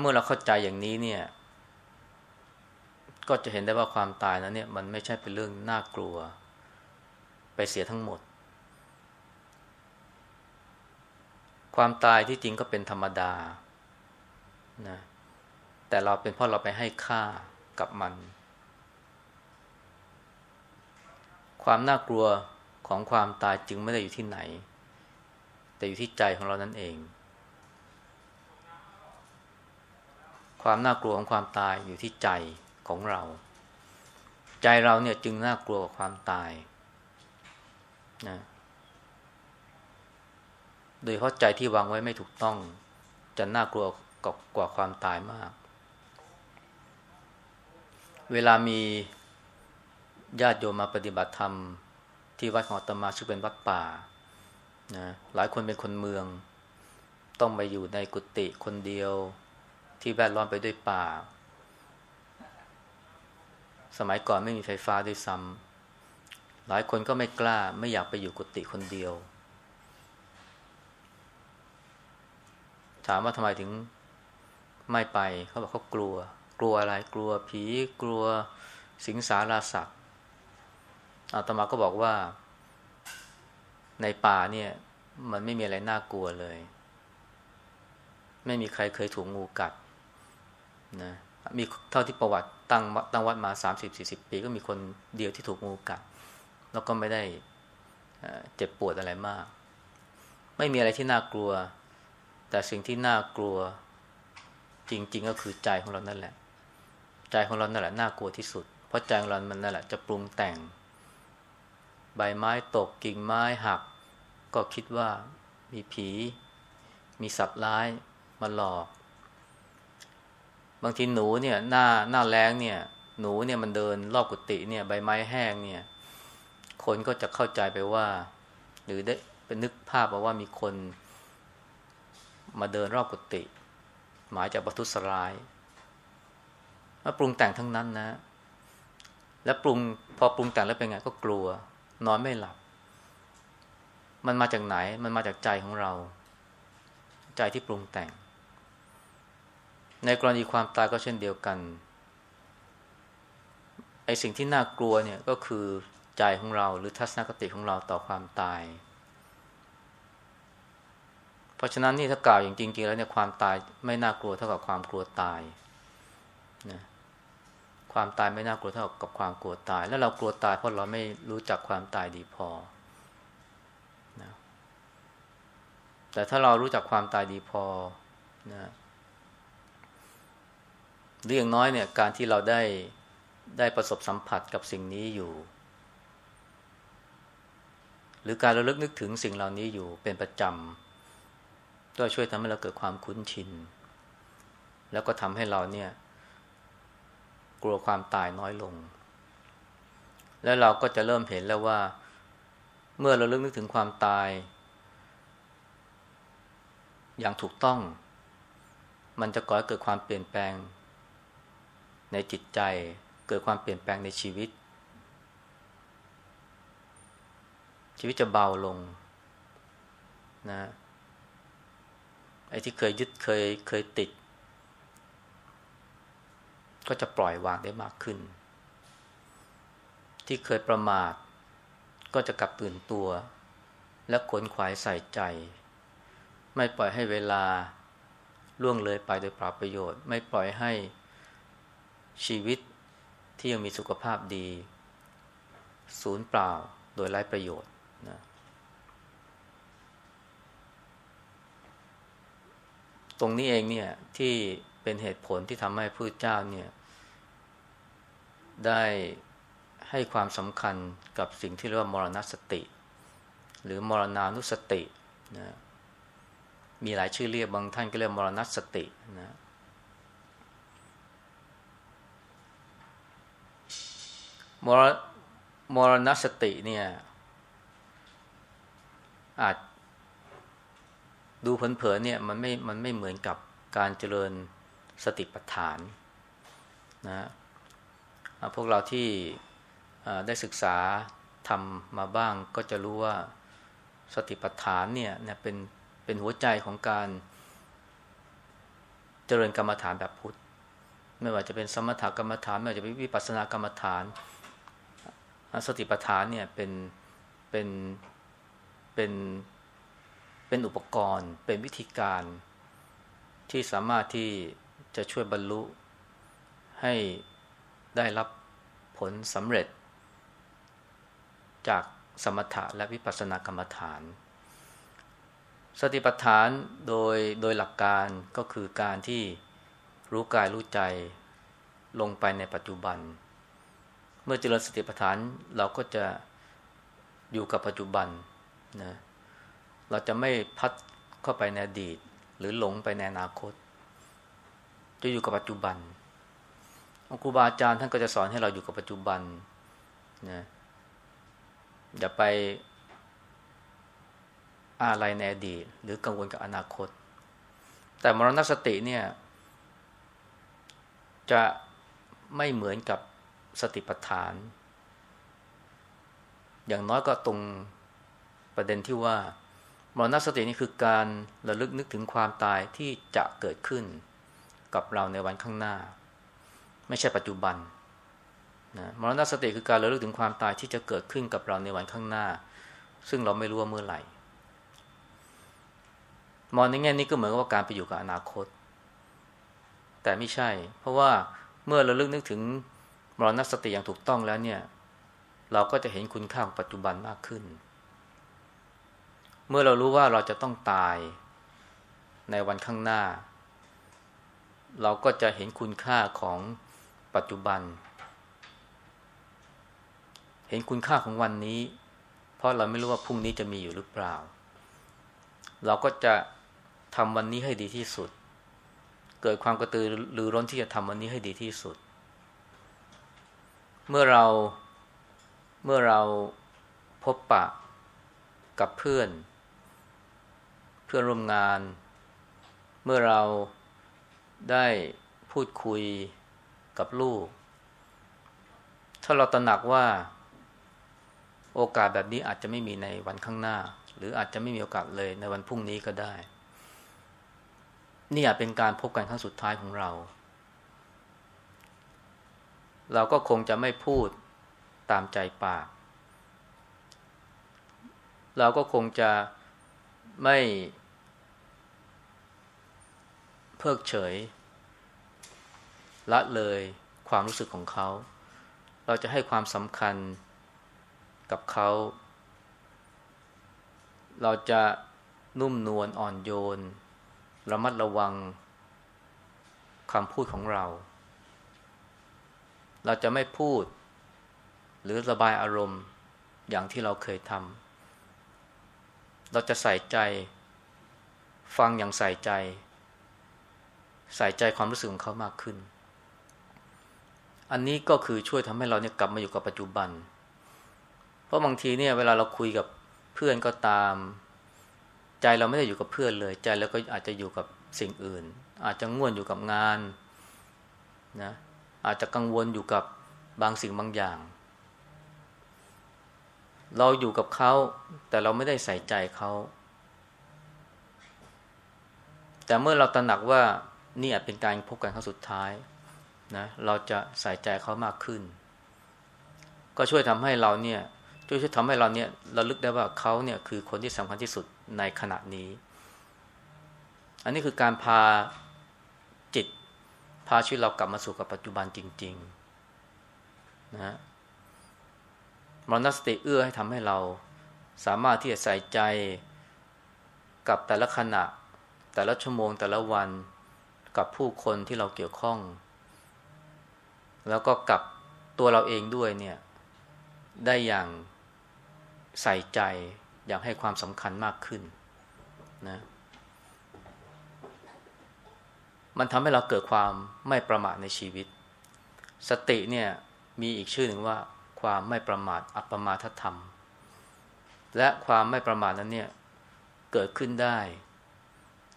[SPEAKER 2] เมื่อเราเข้าใจอย่างนี้เนี่ย ก็จะเห็นได้ว่าความตายนั้นเนี่ย มันไม่ใช่เป็นเรื่องน่ากลัว ไปเสียทั้งหมด ความตายที่จริงก็เป็นธรรมดานะแต่เราเป็นเพราะเราไปให้ค่ากับมัน ความน่ากลัวของความตายจึงไม่ได้อยู่ที่ไหน แต่อยู่ที่ใจของเรานั่นเอง ความน่ากลัวของความตายอยู่ที่ใจของเรา ใจเราเนี่ยจึงน่ากลัวกับความตายนะโดยเพราะใจที่วางไว้ไม่ถูกต้อง จะน่ากลัวกว่าความตายมาก เวลามีญาติโยมมาปฏิบัติธรรม ที่วัดของตมาซึ่งเป็นวัดป่านะหลายคนเป็นคนเมือง ต้องไปอยู่ในกุฏิคนเดียว ที่แวดล้อมไปด้วยป่า สมัยก่อนไม่มีไฟฟ้าด้วยซ้ำหลายคนก็ไม่กล้าไม่อยากไปอยู่กุฏิคนเดียว ถามว่าทำไมถึงไม่ไปเขาบอกเขากลัว กลัวอะไรกลัวผีกลัวสิงสาราสัตว์อาตมาก็บอกว่า ในป่าเนี่ย มันไม่มีอะไรน่ากลัวเลย ไม่มีใครเคยถูกงูกัด นะมีเท่าที่ประวัติตั้งตั้งวัดมาสามสิบสี่สิบปี ก็มีคนเดียวที่ถูกงูกัด แล้วก็ไม่ได้เจ็บปวดอะไรมาก ไม่มีอะไรที่น่ากลัว แต่สิ่งที่น่ากลัวจริง ๆ ก็คือใจของเรานั่นแหละ ใจของเรานั่นแหละน่ากลัวที่สุด เพราะใจของเรามันนั่นแหละจะปรุงแต่ง ใบไม้ตกกิ่งไม้หัก ก็คิดว่ามีผี มีสัตว์ร้ายมาหลอก บางทีหนูเนี่ยหน้าหน้าแรงเนี่ย หนูเนี่ยมันเดินรอบกุฏิเนี่ยใบไม้แห้งเนี่ย คนก็จะเข้าใจไปว่า หรือได้เป็นนึกภาพว่ามีคน มาเดินรอบกุฏิหมายจากบัตุสรายมาปรุงแต่งทั้งนั้นนะ แล้วปรุงพอปรุงแต่งแล้วเป็นไงก็กลัว นอนไม่หลับ มันมาจากไหน มันมาจากใจของเรา ใจที่ปรุงแต่ง ในกรณีความตายก็เช่นเดียวกันไอสิ่งที่น่ากลัวเนี่ยก็คือใจของเราหรือทัศนคติของเราต่อความตาย เพราะฉะนั้นนี่ถ้ากล่าวอย่างจริง ๆ แล้วเนี่ยความตายไม่น่ากลัวเท่ากับความกลัวตายนะความตายไม่น่ากลัวเท่ากับความกลัวตาย แล้วเรากลัวตายเพราะเราไม่รู้จักความตายดีพอนะแต่ถ้าเรารู้จักความตายดีพอนะ หรืออย่างน้อยเนี่ยการที่เราได้ได้ประสบสัมผัสกับสิ่งนี้อยู่ หรือการระลึกนึกถึงสิ่งเหล่านี้อยู่เป็นประจำก็ช่วยทำให้เราเกิดความคุ้นชิน แล้วก็ทำให้เราเนี่ยกลัวความตายน้อยลง แล้วเราก็จะเริ่มเห็นแล้วว่า เมื่อเราเลึกนึกถึงความตาย อย่างถูกต้อง มันจะก่อให้เกิดความเปลี่ยนแปลง ในจิตใจ เกิดความเปลี่ยนแปลงในชีวิต ชีวิตจะเบาลงนะไอ้ที่เคยยึดเคยเคยติด ก็จะปล่อยวางได้มากขึ้น ที่เคยประมาท ก็จะกลับตื่นตัว และขนขวายใส่ใจ ไม่ปล่อยให้เวลาล่วงเลยไปโดยปล่าประโยชน์ ไม่ปล่อยให้ ชีวิตที่ยังมีสุขภาพดี ศูนย์เปล่าโดยไร้ประโยชน์นะตรงนี้เองเนี่ยที่เป็นเหตุผลที่ทำให้พระเจ้าเนี่ยได้ให้ความสำคัญกับสิ่งที่เรียกว่ามรณสติ หรือมรณานุสตินะมีหลายชื่อเรียกบางท่านก็เรียกมรณสตินะ มรมรณสติเนี่ย อาจดูเผินๆเนี่ยมันไม่มันไม่เหมือนกับการเจริญสติปัฏฐานนะพวกเราที่ได้ศึกษาทำมาบ้างก็จะรู้ว่าสติปัฏฐานเนี่ยเป็นเป็นหัวใจของการเจริญกรรมฐานแบบพุทธ ไม่ว่าจะเป็นสมถกรรมฐาน ไม่ว่าจะเป็นวิปัสสนากรรมฐาน สติปัฏฐานเนี่ยเป็นเป็นเป็นเป็นอุปกรณ์เป็นวิธีการที่สามารถที่จะช่วยบรรลุให้ได้รับผลสำเร็จ จากสมถะและวิปัสสนากรรมฐาน สติปัฏฐานโดยโดยหลักการก็คือการที่รู้กายรู้ใจลงไปในปัจจุบัน มื่อเจริญสติปัฏฐานเราก็จะอยู่กับปัจจุบันนะเราจะไม่พัดเข้าไปในอดีต หรือหลงไปในอนาคต จะอยู่กับปัจจุบันครูบาอาจารย์ท่านก็จะสอนให้เราอยู่กับปัจจุบันนะอย่าไปอะไรในอดีต หรือกังวลกับอนาคต แต่มรณสติเนี่ย จะไม่เหมือนกับ สติปัฏฐาน อย่างน้อยก็ตรงประเด็นที่ว่ามรณสตินี่คือการระลึกนึกถึงความตายที่จะเกิดขึ้นกับเราในวันข้างหน้า ไม่ใช่ปัจจุบันนะมรณสติคือการระลึกถึงความตายที่จะเกิดขึ้นกับเราในวันข้างหน้า ซึ่งเราไม่รู้ว่าเมื่อไหร่มองในแง่นี้ก็เหมือนกับว่าการไปอยู่กับอนาคต แต่ไม่ใช่ เพราะว่าเมื่อเราลึกนึกถึง มรณสติอย่างถูกต้องแล้วเนี่ย เราก็จะเห็นคุณค่าของปัจจุบันมากขึ้น เมื่อเรารู้ว่าเราจะต้องตายในวันข้างหน้า เราก็จะเห็นคุณค่าของปัจจุบัน เห็นคุณค่าของวันนี้ เพราะเราไม่รู้ว่าพรุ่งนี้จะมีอยู่หรือเปล่า เราก็จะทำวันนี้ให้ดีที่สุด เกิดความกระตือรือร้นที่จะทำวันนี้ให้ดีที่สุด เมื่อเราเมื่อเราพบปะกับเพื่อน เพื่อนร่วมงาน เมื่อเราได้พูดคุยกับลูก ถ้าเราตระหนักว่าโอกาสแบบนี้อาจจะไม่มีในวันข้างหน้า หรืออาจจะไม่มีโอกาสเลยในวันพรุ่งนี้ก็ได้ นี่อาจเป็นการพบกันครั้งสุดท้ายของเรา เราก็คงจะไม่พูดตามใจปาก เราก็คงจะไม่เพิกเฉย ละเลยความรู้สึกของเขา เราจะให้ความสำคัญกับเขา เราจะนุ่มนวลอ่อนโยน ระมัดระวังคำพูดของเรา เราจะไม่พูด หรือระบายอารมณ์อย่างที่เราเคยทำเราจะใส่ใจ ฟังอย่างใส่ใจ ใส่ใจความรู้สึกของเขามากขึ้น อันนี้ก็คือช่วยทำให้เราเนี่ยกลับมาอยู่กับปัจจุบัน เพราะบางทีเนี่ยเวลาเราคุยกับเพื่อนก็ตาม ใจเราไม่ได้อยู่กับเพื่อนเลย ใจเราก็อาจจะอยู่กับสิ่งอื่น อาจจะง่วนอยู่กับงานนะ อาจจะกังวลอยู่กับบางสิ่งบางอย่าง เราอยู่กับเขา แต่เราไม่ได้ใส่ใจเขาแต่เมื่อเราตระหนักว่านี่อาจเป็นการพบกันครั้งสุดท้ายนะเราจะใส่ใจเขามากขึ้น ก็ช่วยทำให้เราเนี่ยช่วยช่วยทำให้เราเนี่ยเราลึกได้ว่าเขาเนี่ยคือคนที่สำคัญที่สุดในขณะนี้ อันนี้คือการพา พาชีวิตเรากลับมาสู่กับปัจจุบันจริง ๆนะมรณสติเอื้อให้ทำให้เราสามารถที่จะใส่ใจกับแต่ละขณะ แต่ละชั่วโมง แต่ละวันกับผู้คนที่เราเกี่ยวข้อง แล้วก็กับตัวเราเองด้วยเนี่ย ได้อย่างใส่ใจอย่างให้ความสำคัญมากขึ้นนะ มันทำให้เราเกิดความไม่ประมาทในชีวิต สติเนี่ยมีอีกชื่อหนึ่งว่าความไม่ประมาทอัปปมาทธรรม และความไม่ประมาทนั้นเนี่ยเกิดขึ้นได้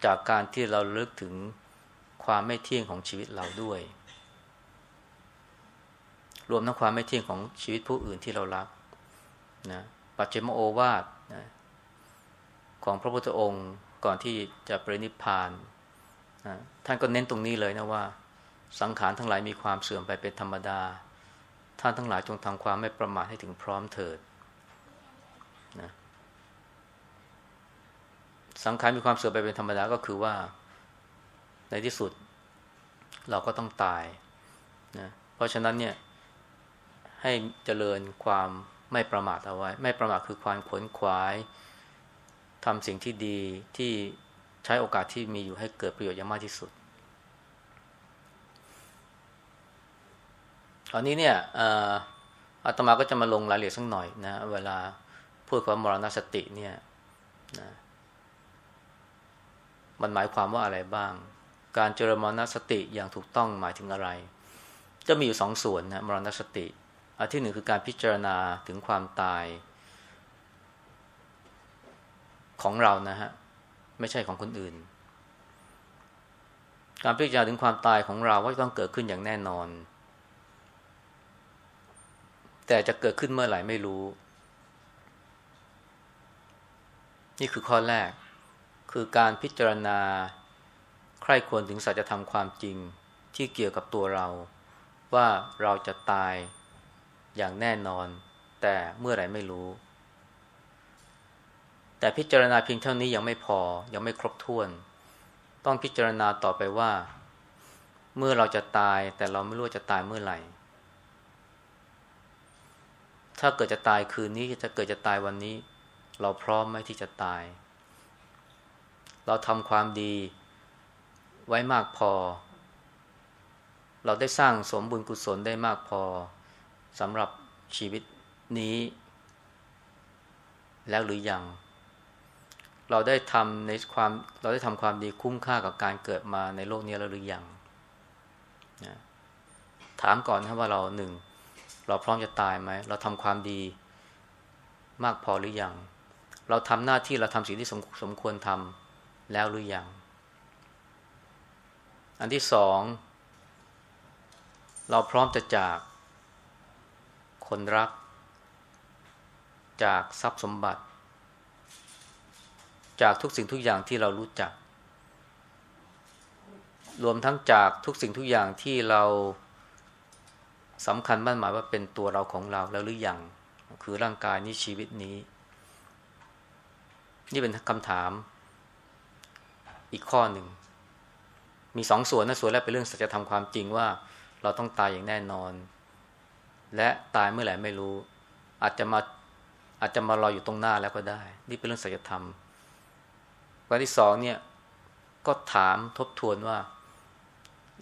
[SPEAKER 2] จากการที่เราเลิกถึงความไม่เที่ยงของชีวิตเราด้วย รวมทั้งความไม่เที่ยงของชีวิตผู้อื่นที่เรารักนะปัจเจมโอวาทนะของพระพุทธองค์ก่อนที่จะปรินิพพานนะ ท่านก็เน้นตรงนี้เลยนะว่า สังขารทั้งหลายมีความเสื่อมไปเป็นธรรมดา ท่านทั้งหลายจงทำความไม่ประมาทให้ถึงพร้อมเถิดนะสังขารมีความเสื่อมไปเป็นธรรมดาก็คือว่า ในที่สุด เราก็ต้องตายนะเพราะฉะนั้นเนี่ย ให้เจริญความไม่ประมาทเอาไว้ ไม่ประมาทคือความขวนขวายทำสิ่งที่ดีที่ ใช้โอกาสที่มีอยู่ให้เกิดประโยชน์อย่างมากที่สุด ตอนนี้เนี่ยอาตมาก็จะมาลงรายละเอียดสักหน่อยนะ เวลาพูดคำมรณสติเนี่ยนะมันหมายความว่าอะไรบ้าง การเจริญมรณสติอย่างถูกต้องหมายถึงอะไร จะมีอยู่สองส่วนนะมรณสติอันที่หนึ่งคือการพิจารณาถึงความตายของเรานะฮะ ไม่ใช่ของคนอื่น การพิจารณาถึงความตายของเราว่าต้องเกิดขึ้นอย่างแน่นอน แต่จะเกิดขึ้นเมื่อไหร่ไม่รู้ นี่คือข้อแรก คือการพิจารณาใคร่ควรถึงสัจธรรมความจริงที่เกี่ยวกับตัวเรา ว่าเราจะตายอย่างแน่นอน แต่เมื่อไหร่ไม่รู้ แต่พิจารณาเพียงเท่านี้ยังไม่พอ ยังไม่ครบถ้วน ต้องพิจารณาต่อไปว่า เมื่อเราจะตายแต่เราไม่รู้จะตายเมื่อไหร่ ถ้าเกิดจะตายคืนนี้จะเกิดจะตายวันนี้ เราพร้อมไหมที่จะตาย เราทำความดีไว้มากพอ เราได้สร้างสมบุญกุศลได้มากพอสำหรับชีวิตนี้ แล้วหรือยัง เราได้ทำในความเราได้ทำความดีคุ้มค่ากับการเกิดมาในโลกนี้แล้วหรือยังนะถามก่อนนะว่าเราหนึ่งเราพร้อมจะตายไหมเราทำความดีมากพอหรือยัง เราทำหน้าที่เราทำสิ่งที่สมสมควรทำแล้วหรือยัง อันที่สองเราพร้อมจะจากคนรัก จากทรัพย์สมบัติ จากทุกสิ่งทุกอย่างที่เรารู้จัก รวมทั้งจากทุกสิ่งทุกอย่างที่เราสำคัญมั่นหมายว่าเป็นตัวเราของเราแล้วหรืออยังคือร่างกายนี้ชีวิตนี้ นี่เป็นคำถามอีกข้อหนึ่ง มีสองส่วนนะส่วนแรกเป็นเรื่องสัจธรรมความจริงว่า เราต้องตายอย่างแน่นอน และตายเมื่อไหร่ไม่รู้ อาจจะมาอาจจะมารออยู่ตรงหน้าแล้วก็ได้ นี่เป็นเรื่องสัจธรรม วันที่สองเนี่ย ก็ถามทบทวนว่า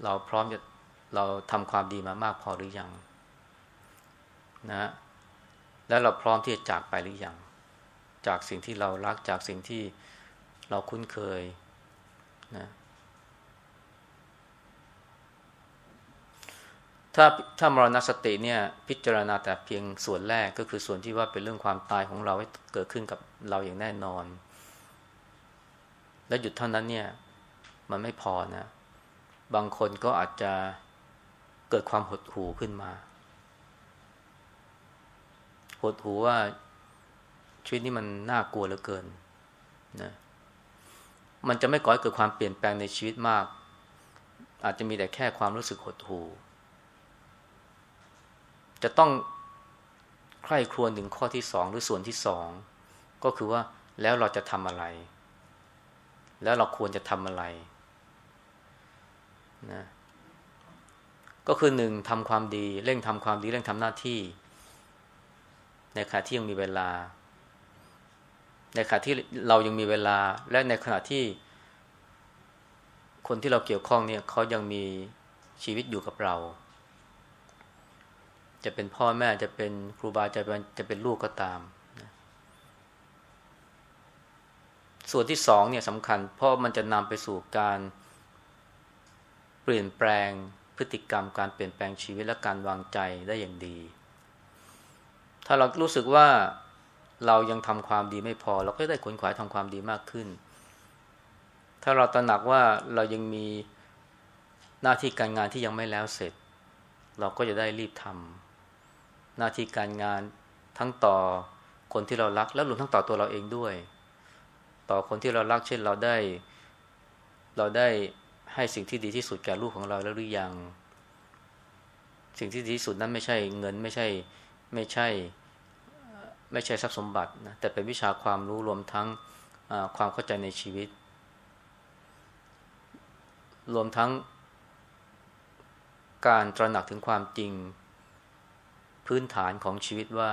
[SPEAKER 2] เราพร้อมจะเราทำความดีมามากพอหรือยัง นะ แล้วเราพร้อมที่จะจากไปหรือยัง จากสิ่งที่เรารักจากสิ่งที่เราคุ้นเคย นะถ้าถ้ามรณสติเนี่ยพิจารณาแต่เพียงส่วนแรกก็คือส่วนที่ว่าเป็นเรื่องความตายของเราให้เกิดขึ้นกับเราอย่างแน่นอน และหยุดเท่านั้นเนี่ย มันไม่พอนะ บางคนก็อาจจะเกิดความหดหู่ขึ้นมา หดหู่ว่าชีวิตนี้มันน่ากลัวเหลือเกินนะมันจะไม่ก่อให้เกิดความเปลี่ยนแปลงในชีวิตมาก อาจจะมีแต่แค่ความรู้สึกหดหู่จะต้องใคร่ครวญถึงข้อที่สองหรือส่วนที่สองก็คือว่าแล้วเราจะทำอะไร แล้วเราควรจะทำอะไรนะก็คือหนึ่งทำความดีเร่งทำความดีเร่งทำหน้าที่ ในขณะที่ยังมีเวลา ในขณะที่เรายังมีเวลา และในขณะที่ คนที่เราเกี่ยวข้องเนี่ยเขายังมีชีวิตอยู่กับเรา จะเป็นพ่อแม่จะเป็นครูบาจะเป็นจะเป็นลูกก็ตามนะ ส่วนที่สองเนี่ยสำคัญ เพราะมันจะนำไปสู่การเปลี่ยนแปลงพฤติกรรม การเปลี่ยนแปลงชีวิตและการวางใจได้อย่างดี ถ้าเรารู้สึกว่าเรายังทำความดีไม่พอ เราก็ได้ขนขวายทำความดีมากขึ้น ถ้าเราตระหนักว่าเรายังมีหน้าที่การงานที่ยังไม่แล้วเสร็จ เราก็จะได้รีบทำหน้าที่การงานทั้งต่อคนที่เรารัก และรวมทั้งต่อตัวเราเองด้วย ต่อคนที่เรารักเช่นเราได้ เราได้ให้สิ่งที่ดีที่สุดแก่ลูกของเราแล้วหรือยัง สิ่งที่ดีที่สุดนั้นไม่ใช่เงินไม่ใช่ไม่ใช่ไม่ใช่ทรัพย์สมบัตินะแต่เป็นวิชาความรู้รวมทั้งความเข้าใจในชีวิต รวมทั้งการตระหนักถึงความจริง พื้นฐานของชีวิตว่า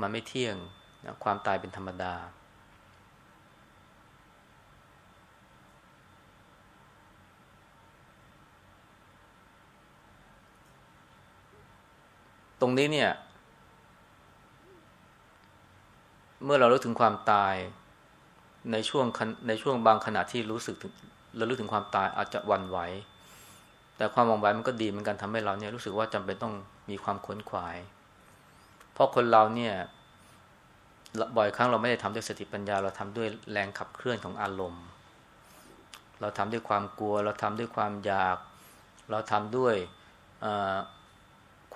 [SPEAKER 2] มันไม่เที่ยงนะความตายเป็นธรรมดา ตรงนี้เนี่ย เมื่อเรารู้ถึงความตายในช่วงในช่วงบางขณะที่รู้สึกถึงเรารู้ถึงความตายอาจจะวันไหว แต่ความมองไว้มันก็ดีเหมือนกันทำให้เราเนี่ยรู้สึกว่าจำเป็นต้องมีความขนขวาย เพราะคนเราเนี่ยบ่อยครั้งเราไม่ได้ทำด้วยสติปัญญา เราทำด้วยแรงขับเคลื่อนของอารมณ์ เราทำด้วยความกลัว เราทำด้วยความอยาก เราทำด้วย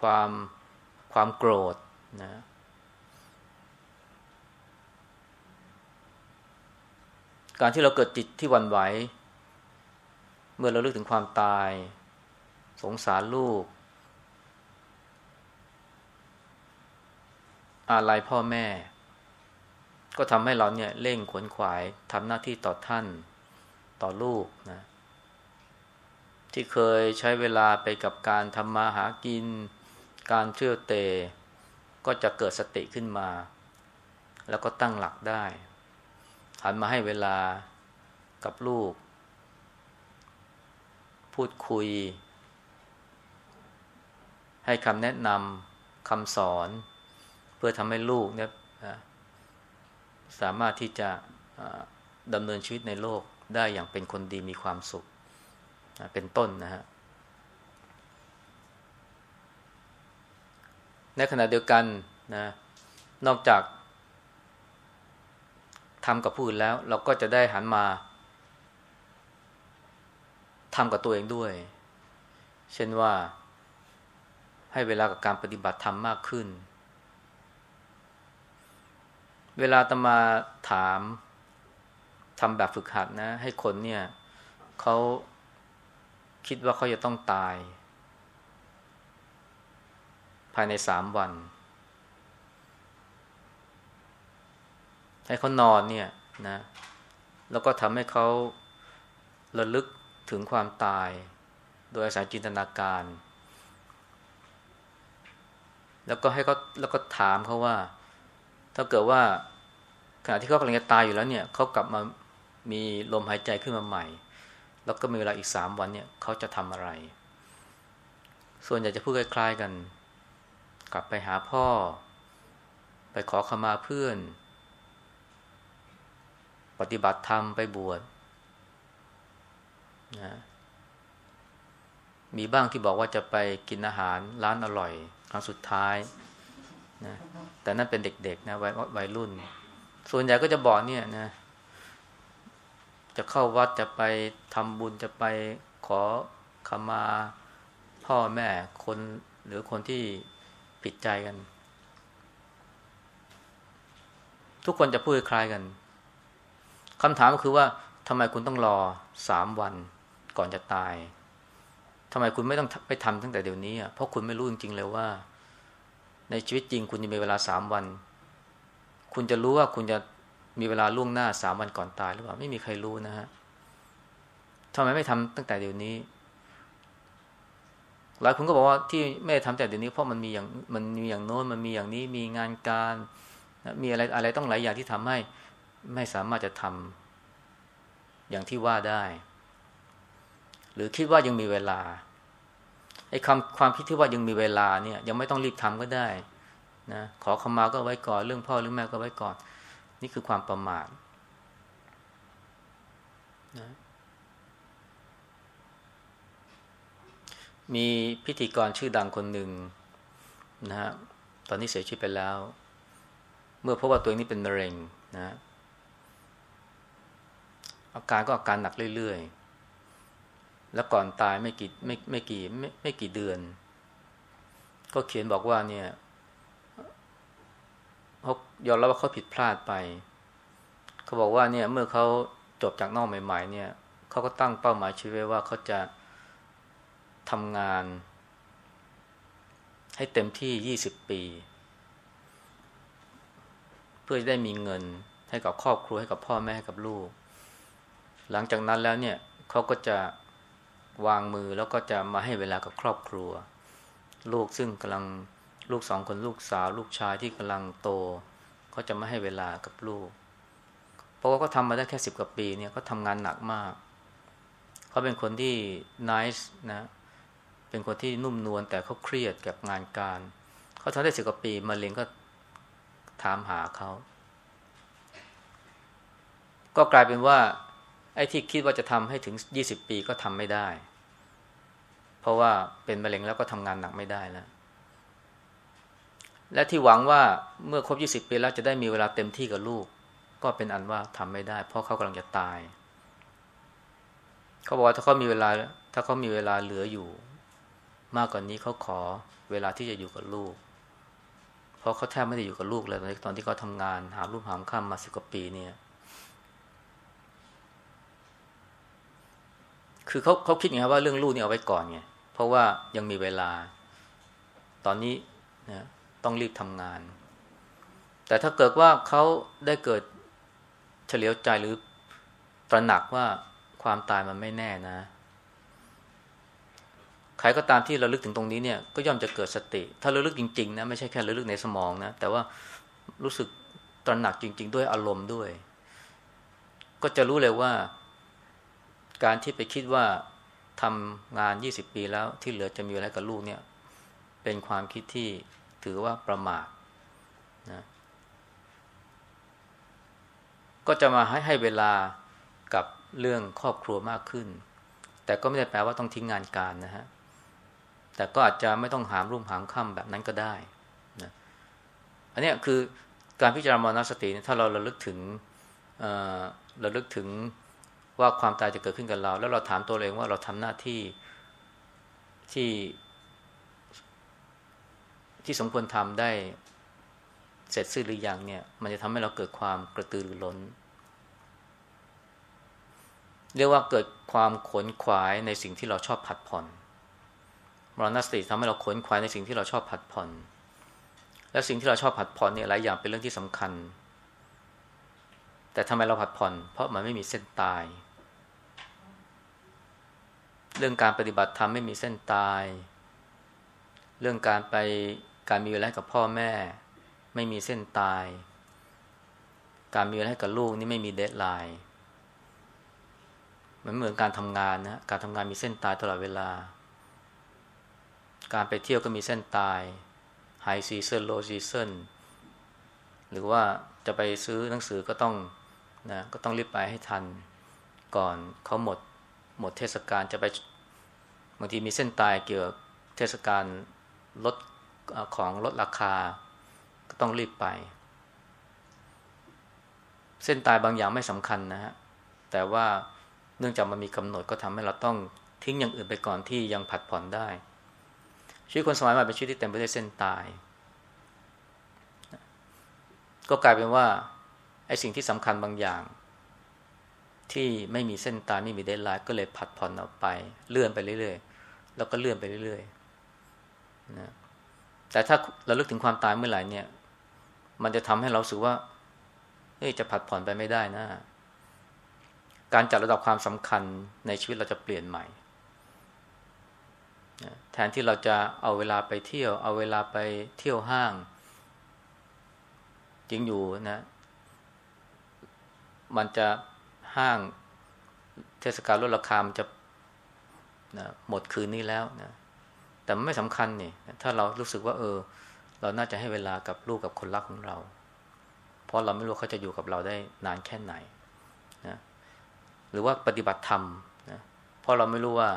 [SPEAKER 2] ความ ความโกรธนะ การที่เราเกิดจิตที่วันไหว เมื่อเราลึกถึงความตาย สงสารลูก อาลัยพ่อแม่ ก็ทำให้เราเนี่ยเร่งขวนขวายทำหน้าที่ต่อท่านต่อลูกนะที่เคยใช้เวลาไปกับการทำมาหากิน การเชื่อเตก็จะเกิดสติขึ้นมา แล้วก็ตั้งหลักได้หันมาให้เวลากับลูก พูดคุย ให้คำแนะนำคำสอน เพื่อทำให้ลูกเนี่ยสามารถที่จะดำเนินชีวิตในโลกได้อย่างเป็นคนดีมีความสุข เป็นต้นนะฮะ ในขณะเดียวกันนะนอกจากทำกับผู้อื่นแล้ว เราก็จะได้หันมาทำกับตัวเองด้วย เช่นว่าให้เวลากับการปฏิบัติธรรมมากขึ้น เวลาตมาถามทำแบบฝึกหัดนะ ให้คนเนี่ยเขาคิดว่าเขาจะต้องตาย ภายในสามวัน ให้เขานอนเนี่ยนะ แล้วก็ทำให้เขาระลึกถึงความตาย โดยอาศัยจินตนาการ แล้วก็ให้เขาแล้วก็ถามเขาว่า ถ้าเกิดว่าขณะที่เขากำลังจะตายอยู่แล้วเนี่ยเขากลับมามีลมหายใจขึ้นมาใหม่ แล้วก็มีเวลาอีกสามวันเนี่ยเขาจะทำอะไร ส่วนใหญ่จะพูดคล้ายๆกัน กลับไปหาพ่อ ไปขอขมาเพื่อน ปฏิบัติธรรมไปบวชนะมีบ้างที่บอกว่าจะไปกินอาหารร้านอร่อย ครั้งสุดท้ายนะแต่นั่นเป็นเด็กๆนะวัยวัยรุ่น ส่วนใหญ่ก็จะบอกเนี่ยนะ จะเข้าวัดจะไปทำบุญจะไปขอขมาพ่อแม่คนหรือคนที่ ผิดใจกัน ทุกคนจะพูดคล้ายกันคำถามก็คือว่าทำไมคุณต้องรอสามวันก่อนจะตายทำไมคุณไม่ต้องไปทำตั้งแต่เดี๋ยวนี้อะเพราะคุณไม่รู้จริงๆเลยว่า ในชีวิตจริงคุณจะมีเวลาสามวัน คุณจะรู้ว่าคุณจะมีเวลาล่วงหน้าสามวันก่อนตายหรือเปล่าไม่มีใครรู้นะฮะทำไมไม่ทำตั้งแต่เดี๋ยวนี้ หลายคนก็บอกว่าที่ไม่ทำแต่เดี๋ยวนี้เพราะมันมีอย่างมันมีอย่างโน้นมันมีอย่างนี้มีงานการมีอะไรอะไรต้องหลายอย่างที่ทำให้ไม่สามารถจะทำอย่างที่ว่าได้ หรือคิดว่ายังมีเวลาไอ้คำความคิดที่ว่ายังมีเวลาเนี่ย ยังไม่ต้องรีบทำก็ได้นะขอขมาก็ไว้ก่อนเรื่องพ่อหรือแม่ก็ไว้ก่อน นี่คือความประมาทนะ มีพิธีกรชื่อดังคนหนึ่งนะฮะตอนนี้เสียชีวิตไปแล้ว เมื่อพบว่าตัวเองนี้เป็นมะเร็งนะอาการก็อาการหนักเรื่อยๆ แล้วก่อนตายไม่กี่ไม่ไม่กี่ไม่ไม่กี่เดือน ก็เขียนบอกว่าเนี่ยเขายอมรับว่าเขาผิดพลาดไป เขาบอกว่าเนี่ยเมื่อเขาจบจากนอกใหม่ ๆ เนี่ยเขาก็ตั้งเป้าหมายชีวิตว่าเขาจะ ทำงาน ให้เต็มที่ยี่สิบปี เพื่อจะได้มีเงินให้กับครอบครัวให้กับพ่อแม่ให้กับลูก หลังจากนั้นแล้วเนี่ยเขาก็จะวางมือแล้วก็จะมาให้เวลากับครอบครัว ลูกซึ่งกำลังลูกสองคนลูกสาว ลูกชายที่กำลังโตเขาจะไม่ให้เวลากับลูก เพราะว่าเขาทำมาได้แค่สิบกว่าปีเนี่ยเขาทำงานหนักมาก เขาเป็นคนที่นิสนะ เป็นคนที่นุ่มนวลแต่เขาเครียดกับงานการ เขาทำได้สิบกว่าปีมาเร็งก็ถามหาเขา ก็กลายเป็นว่า ไอ้ที่คิดว่าจะทำให้ถึงยี่สิบปีก็ทำไม่ได้ เพราะว่าเป็นมะเร็งแล้วก็ทำงานหนักไม่ได้แล้ว และที่หวังว่าเมื่อครบยี่สิบปีแล้วจะได้มีเวลาเต็มที่กับลูก ก็เป็นอันว่าทำไม่ได้ เพราะเขากำลังจะตาย เขาบอกว่าถ้าเขามีเวลา ถ้าเขามีเวลาเหลืออยู่ มากกว่านนี้เขาขอเวลาที่จะอยู่กับลูก เพราะเขาแทบไม่ได้อยู่กับลูกเลยตอนที่เขาทำงาน หาลูกหามข้ามมาสิบกว่าปีเนี่ย คือเขาเขาคิดไงว่าเรื่องลูกนี่เอาไว้ก่อนไงเพราะว่ายังมีเวลา ตอนนี้นะต้องรีบทำงาน แต่ถ้าเกิดว่าเขาได้เกิดเฉลียวใจหรือตระหนักว่าความตายมันไม่แน่นะ ใครก็ตามที่เราลึกถึงตรงนี้เนี่ยก็ย่อมจะเกิดสติ ถ้าเราลึกจริงๆนะไม่ใช่แค่เราลึกในสมองนะแต่ว่ารู้สึกตระหนักจริง ๆ ด้วยอารมณ์ด้วย ก็จะรู้เลยว่า การที่ไปคิดว่าทำงานยี่สิบปีแล้วที่เหลือจะมีอะไรกับลูกเนี่ย เป็นความคิดที่ถือว่าประมาทนะก็จะมาให้ให้เวลากับเรื่องครอบครัวมากขึ้น แต่ก็ไม่ได้แปลว่าต้องทิ้งงานการนะฮะ แต่ก็อาจจะไม่ต้องหามรุ่มหามค่ำแบบนั้นก็ได้นะอันนี้คือการพิจารณามรณสติถ้าเราระลึกถึงระลึกถึงว่าความตายจะเกิดขึ้นกับเรา แล้วเราถามตัวเองว่าเราทำหน้าที่ที่ ที่สมควรทำได้เสร็จสิ้นหรือยังเนี่ย มันจะทำให้เราเกิดความกระตือรือร้น เรียกว่าเกิดความขนขวายในสิ่งที่เราชอบผัดผ่อน มรณสติทำให้เราขนขวายในสิ่งที่เราชอบผัดผ่อน และสิ่งที่เราชอบผัดผ่อนเนี่ยหลายอย่างเป็นเรื่องที่สำคัญ แต่ทำไมเราผัดผ่อน เพราะมันไม่มีเส้นตาย เรื่องการปฏิบัติธรรมไม่มีเส้นตาย เรื่องการไปการมีเวลากับพ่อแม่ ไม่มีเส้นตาย การมีเวลาให้กับลูกนี่ไม่มี deadline มันเหมือนการทำงานนะการทำงานมีเส้นตายตลอดเวลา การไปเที่ยวก็มีเส้นตาย high season low seasonหรือว่าจะไปซื้อหนังสือก็ต้องนะก็ต้องรีบไปให้ทันก่อนเขาหมดหมดเทศกาลจะไปบางทีมีเส้นตายเกี่ยวกับเทศกาลลดของลดราคา ก็ต้องรีบไป เส้นตายบางอย่างไม่สำคัญนะฮะแต่ว่าเนื่องจากมันมีกำหนดก็ทำให้เราต้องทิ้งอย่างอื่นไปก่อนที่ยังผัดผ่อนได้ ชีวิตคนสมัยใหม่เป็นชีวิตที่เต็มไปด้วยเส้นตาย ก็กลายเป็นว่าไอ้สิ่งที่สำคัญบางอย่าง ที่ไม่มีเส้นตายไม่มีเดนไลน์ก็เลยผัดผ่อนออกไป เลื่อนไปเรื่อยๆ แล้วก็เลื่อนไปเรื่อยๆนะแต่ถ้าเราลึกถึงความตายเมื่อไหร่เนี่ย มันจะทำให้เราสึกว่าเฮ้ยจะผัดผ่อนไปไม่ได้นะ การจัดระดับความสำคัญในชีวิตเราจะเปลี่ยนใหม่ แทนที่เราจะเอาเวลาไปเที่ยว เอาเวลาไปเที่ยวห้าง จริงอยู่นะ มันจะห้างเทศกาลลดราคามันจะนะหมดคืนนี้แล้วนะแต่มันไม่สำคัญนี่ถ้าเรารู้สึกว่า เออ เราน่าจะให้เวลากับลูกกับคนรักของเรา เพราะเราไม่รู้เขาจะอยู่กับเราได้นานแค่ไหนนะหรือว่าปฏิบัติธรรมนะเพราะเราไม่รู้ว่า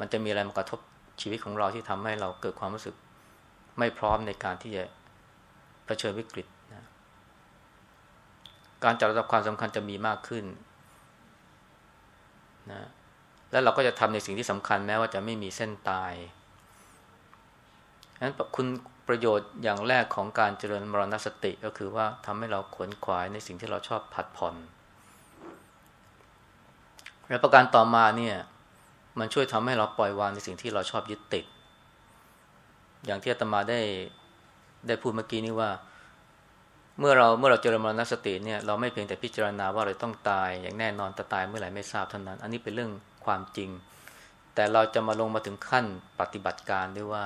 [SPEAKER 2] มันจะมีอะไรมากระทบ ชีวิตของเราที่ทำให้เราเกิดความรู้สึกไม่พร้อมในการที่จะเผชิญวิกฤตนะการจัดระดับความสำคัญจะมีมากขึ้นนะแล้วเราก็จะทำในสิ่งที่สำคัญแม้ว่าจะไม่มีเส้นตายนั้นคุณประโยชน์อย่างแรกของการเจริญมรณสติก็คือว่าทำให้เราขวนขวายในสิ่งที่เราชอบผัดผ่อนและประการต่อมาเนี่ย มันช่วยทำให้เราปล่อยวางในสิ่งที่เราชอบยึดติด อย่างที่อาตมาได้ได้พูดเมื่อกี้นี้ว่า เมื่อเราเมื่อเราเจริญมรณสติเนี่ยเราไม่เพียงแต่พิจารณาว่าเราต้องตาย อย่างแน่นอนแต่ตายเมื่อไหร่ไม่ทราบเท่านั้น อันนี้เป็นเรื่องความจริง แต่เราจะมาลงมาถึงขั้นปฏิบัติการด้วยว่า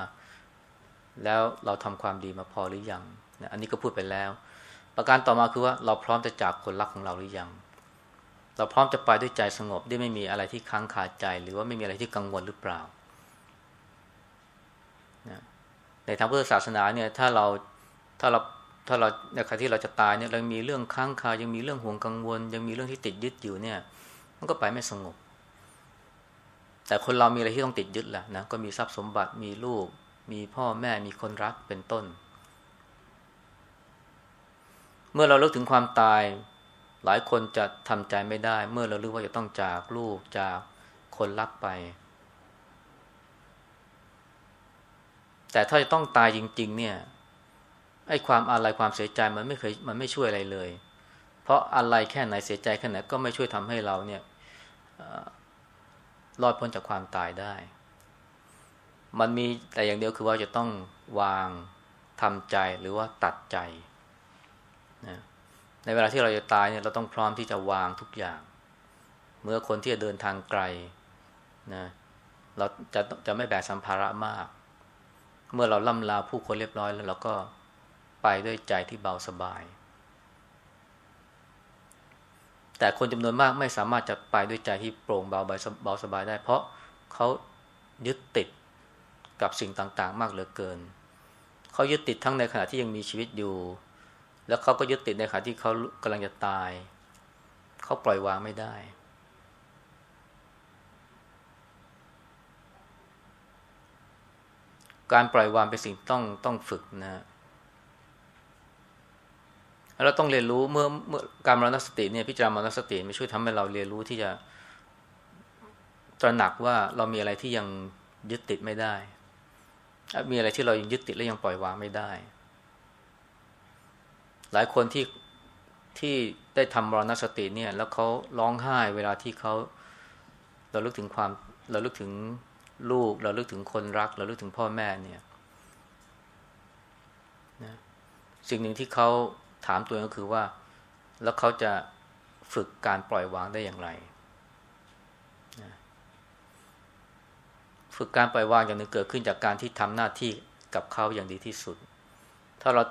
[SPEAKER 2] แล้วเราทำความดีมาพอหรือยังนะอันนี้ก็พูดไปแล้ว ประการต่อมาคือว่าเราพร้อมจะจากคนรักของเราหรือยัง เราพร้อมจะไปด้วยใจสงบได้ไม่มีอะไรที่ค้างคาใจ หรือว่าไม่มีอะไรที่กังวลหรือเปล่านะในทางพุทธศาสนาเนี่ยถ้าเราถ้าเราถ้าเราในขณะที่เราจะตายเนี่ยเรามีเรื่องค้างคายังมีเรื่องห่วงกังวล ยังมีเรื่องที่ติดยึดอยู่เนี่ย มันก็ไปไม่สงบ แต่คนเรามีอะไรที่ต้องติดยึดแหละนะก็มีทรัพย์สมบัติมีลูก มีพ่อแม่มีคนรักเป็นต้น เมื่อเราเลิกถึงความตาย หลายคนจะทำใจไม่ได้ เมื่อเรารู้ว่าจะต้องจากลูกจากคนรักไป แต่ถ้าจะต้องตายจริง ๆ เนี่ยไอ้ความอะไรความเสียใจมันไม่เคยมันไม่ช่วยอะไรเลย เพราะอะไรแค่ไหนเสียใจแค่ไหนก็ไม่ช่วยทำให้เราเนี่ยรอดพ้นจากความตายได้ มันมีแต่อย่างเดียวคือว่าจะต้องวางทำใจหรือว่าตัดใจนะ ในเวลาที่เราจะตายเนี่ยเราต้องพร้อมที่จะวางทุกอย่าง เมื่อคนที่จะเดินทางไกลนะเราจะจะไม่แบกสัมภาระมาก เมื่อเราล่ำลาผู้คนเรียบร้อยแล้วเราก็ไปด้วยใจที่เบาสบาย แต่คนจำนวนมากไม่สามารถจะไปด้วยใจที่โปร่งเบาเบาสบายได้ เพราะเขายึดติดกับสิ่งต่างๆ มากเหลือเกิน เขายึดติดทั้งในขณะที่ยังมีชีวิตอยู่ แล้วเขาก็ยึดติดในขณะที่เขากำลังจะตาย เขาปล่อยวางไม่ได้ การปล่อยวางเป็นสิ่งต้องต้องฝึกนะ เราต้องเรียนรู้เมื่อเมื่อการมรณสติเนี่ยพิจารณามรณสติมันช่วยทำให้เราเรียนรู้ที่จะตระหนักว่าเรามีอะไรที่ยังยึดติดไม่ได้ มีอะไรที่เรายังยึดติดและยังปล่อยวางไม่ได้ หลายคนที่ที่ได้ทำมรณสติเนี่ย แล้วเขาร้องไห้เวลาที่เขาเราลึกถึงความเราลึกถึงลูก เราลึกถึงคนรัก เราลึกถึงพ่อแม่เนี่ยนะสิ่งหนึ่งที่เขาถามตัวเองก็คือว่า แล้วเขาจะฝึกการปล่อยวางได้อย่างไรนะฝึกการปล่อยวางอย่างหนึ่งเกิดขึ้นจากการที่ทำหน้าที่กับเขาอย่างดีที่สุด ถ้าเรา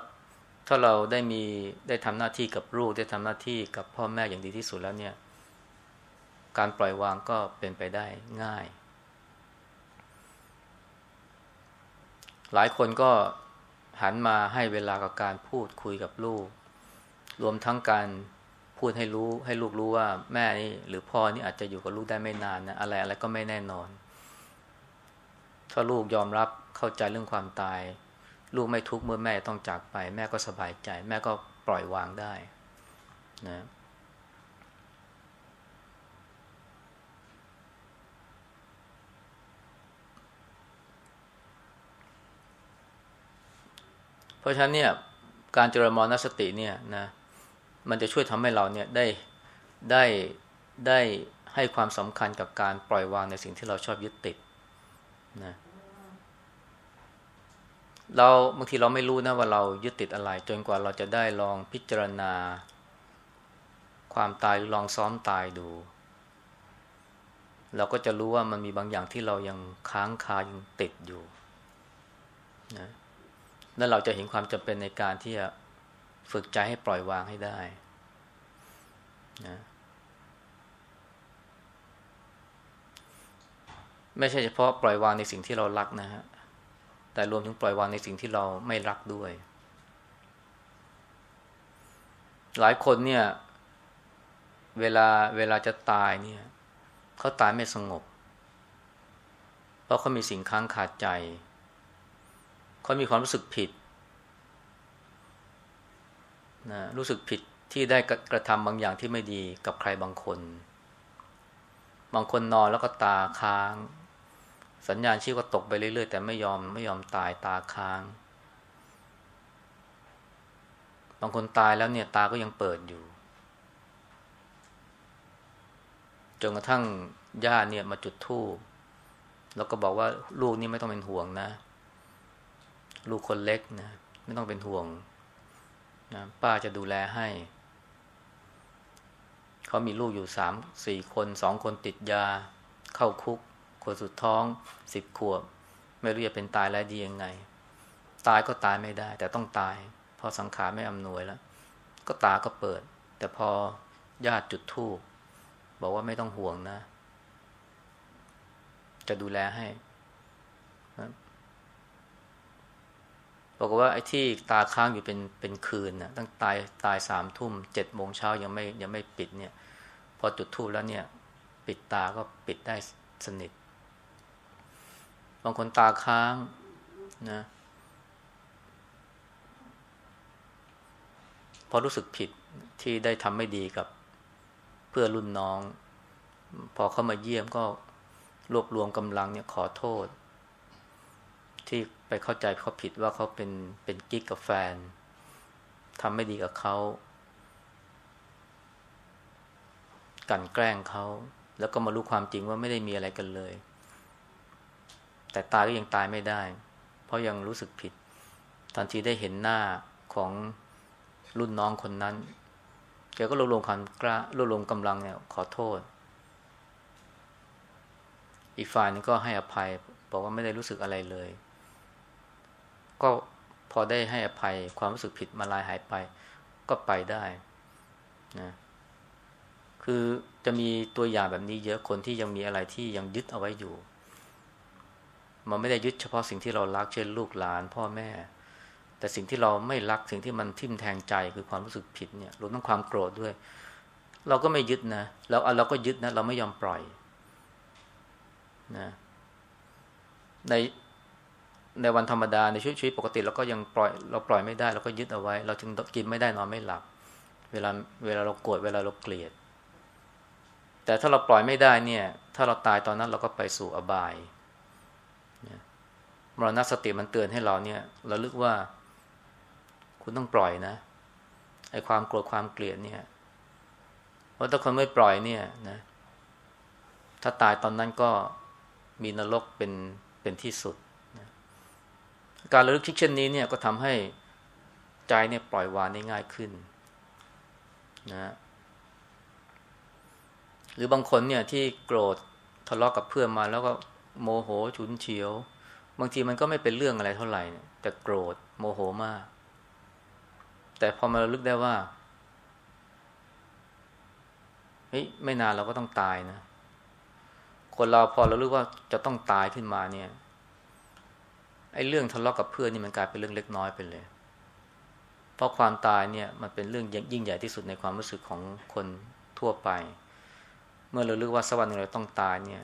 [SPEAKER 2] ถ้าเราได้มีได้ทำหน้าที่กับลูกได้ทำหน้าที่กับพ่อแม่อย่างดีที่สุดแล้วเนี่ย การปล่อยวางก็เป็นไปได้ง่าย หลายคนก็หันมาให้เวลากับการพูดคุยกับลูก รวมทั้งการพูดให้รู้ให้ลูกรู้ว่าแม่นี่หรือพ่อนี่อาจจะอยู่กับลูกได้ไม่นานนะอะไรอะไรก็ไม่แน่นอน ถ้าลูกยอมรับเข้าใจเรื่องความตาย ลูกไม่ทุกข์เมื่อแม่ต้องจากไป แม่ก็สบายใจ แม่ก็ปล่อยวางได้นะเพราะฉะนั้นเนี่ยการเจริญมรณสติเนี่ยนะมันจะช่วยทำให้เราเนี่ยได้ได้ได้ให้ความสำคัญกับการปล่อยวางในสิ่งที่เราชอบยึดติดนะเเราบางทีเราไม่รู้นะว่าเรายึดติดอะไร จนกว่าเราจะได้ลองพิจารณา ความตายหรือลองซ้อมตายดู เราก็จะรู้ว่ามันมีบางอย่างที่เรายังค้างคายังติดอยู่นะแล้วเราจะเห็นความจำเป็นในการที่จะฝึกใจให้ปล่อยวางให้ได้นะไม่ใช่เฉพาะปล่อยวางในสิ่งที่เรารักนะฮะ แต่รวมถึงปล่อยวางในสิ่งที่เราไม่รักด้วย หลายคนเนี่ย เวลาเวลาจะตายเนี่ยเขาตายไม่สงบ เพราะเขามีสิ่งค้างขาดใจเขามีความรู้สึกผิดนะรู้สึกผิดที่ได้กระทำบางอย่างที่ไม่ดีกับใครบางคน บางคนนอนแล้วก็ตาค้าง สัญญาณชีพก็ตกไปเรื่อยๆ แต่ไม่ยอมไม่ยอมตายตาค้าง บางคนตายแล้วเนี่ยตาก็ยังเปิดอยู่ จนกระทั่งญาติเนี่ยมาจุดธูปแล้วก็บอกว่าลูกนี่ไม่ต้องเป็นห่วงนะ ลูกคนเล็กนะ ไม่ต้องเป็นห่วงนะป้าจะดูแลให้ เขามีลูกอยู่สามสี่คนสองคนติดยาเข้าคุก คนสุดท้องสิบขวบ ไม่รู้จะเป็นตายแล้วดียังไง ตายก็ตายไม่ได้ แต่ต้องตายพอสังขารไม่อำนวยแล้ว ก็ตาก็เปิด แต่พอญาติจุดทูบบอกว่าไม่ต้องห่วงนะ จะดูแลให้บอกว่าไอ้ที่ตาค้างอยู่เป็นเป็นคืนนะตั้งตายตายสามทุ่มเจ็ดโมงเช้ายังไม่ยังไม่ปิดเนี่ย พอจุดทูบแล้วเนี่ย ปิดตาก็ปิดได้สนิท บางคนตาค้างนะพอรู้สึกผิดที่ได้ทำไม่ดีกับเพื่อรุ่นน้อง พอเข้ามาเยี่ยมก็รวบรวมกำลังเนี่ยขอโทษ ที่ไปเข้าใจเขาผิดว่าเขาเป็นเป็นกิ๊กกับแฟนทำไม่ดีกับเขากันแกล้งเขา แล้วก็มารู้ความจริงว่าไม่ได้มีอะไรกันเลย แต่ตายก็ยังตายไม่ได้ เพราะยังรู้สึกผิด ทันทีได้เห็นหน้าของรุ่นน้องคนนั้นแกก็รวบรวมความกล้ารวบรวมกำลังเนี่ยขอโทษ อีกฝ่ายนึงก็ให้อภัย บอกว่าไม่ได้รู้สึกอะไรเลย ก็พอได้ให้อภัยความรู้สึกผิดมาลายหายไป ก็ไปได้นะคือจะมีตัวอย่างแบบนี้เยอะคนที่ยังมีอะไรที่ยังยึดเอาไว้อยู่ มันไม่ได้ยึดเฉพาะสิ่งที่เรารักเช่นลูกหลานพ่อแม่ แต่สิ่งที่เราไม่รักสิ่งที่มันทิ่มแทงใจคือความรู้สึกผิดเนี่ยรวมทั้งความโกรธด้วย เราก็ไม่ยึดนะเราเราก็ยึดนะเราไม่ยอมปล่อยนะในในวันธรรมดาในชีวิตชีวิตปกติเราก็ยังปล่อยเราปล่อยไม่ได้เราก็ยึดเอาไว้ เราจึงกินไม่ได้นอนไม่หลับ เวลาเวลาเราโกรธเวลาเราเกลียด แต่ถ้าเราปล่อยไม่ได้เนี่ย ถ้าเราตายตอนนั้นเราก็ไปสู่อบาย มรณสติมันเตือนให้เราเนี่ยเราลึกว่า คุณต้องปล่อยนะไอ้ความโกรธความเกลียดเนี่ยเพราะถ้าคนไม่ปล่อยเนี่ยนะ ถ้าตายตอนนั้นก็มีนรกเป็นเป็นที่สุดนะการระลึกคิดเช่นนี้เนี่ยก็ทำให้ใจเนี่ยปล่อยวางได้ง่ายขึ้นนะหรือบางคนเนี่ยที่โกรธทะเลาะกกับเพื่อนมาแล้วก็โมโหฉุนเฉียว บางทีมันก็ไม่เป็นเรื่องอะไรเท่าไหร่ แต่โกรธโมโหมาก แต่พอมาระลึกได้ว่าเฮ้ยไม่นานเราก็ต้องตายนะ คนเราพอเรารู้ว่าจะต้องตายขึ้นมาเนี่ยไอ้เรื่องทะเลาะกับเพื่อนนี่มันกลายเป็นเรื่องเล็กน้อยไปเลย เพราะความตายเนี่ยมันเป็นเรื่องยิ่งใหญ่ที่สุดในความรู้สึกของคนทั่วไป เมื่อเราลึกว่าสักวันหนึ่งเราต้องตายเนี่ย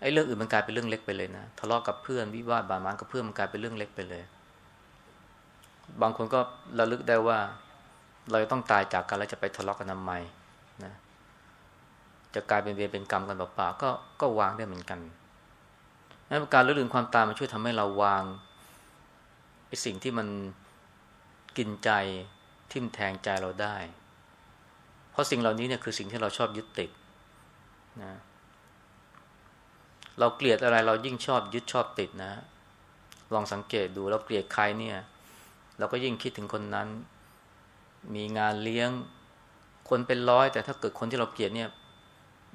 [SPEAKER 2] ไอ้เรื่องอื่นมันกลายเป็นเรื่องเล็กไปเลยนะทะเลาะกับเพื่อนวิวาทบาดหมางกับเพื่อนมันกลายเป็นเรื่องเล็กไปเลย บางคนก็ระลึกได้ว่า เราต้องตายจากกันแล้วจะไปทะเลาะกกันทำไมนะจะกลายเป็นเวรเป็นกรรมกันเปล่าๆก็ก็วางได้เหมือนกันนั้นการระลึกความตายมันช่วยทำให้เราวางไอ้สิ่งที่มันกินใจทิ่มแทงใจเราได้ เพราะสิ่งเหล่านี้เนี่ยคือสิ่งที่เราชอบยึดติดนะ เราเกลียดอะไรเรายิ่งชอบยึดชอบติดนะ ลองสังเกตดูเราเกลียดใครเนี่ย เราก็ยิ่งคิดถึงคนนั้น มีงานเลี้ยงคนเป็นร้อย แต่ถ้าเกิดคนที่เราเกลียดเนี่ย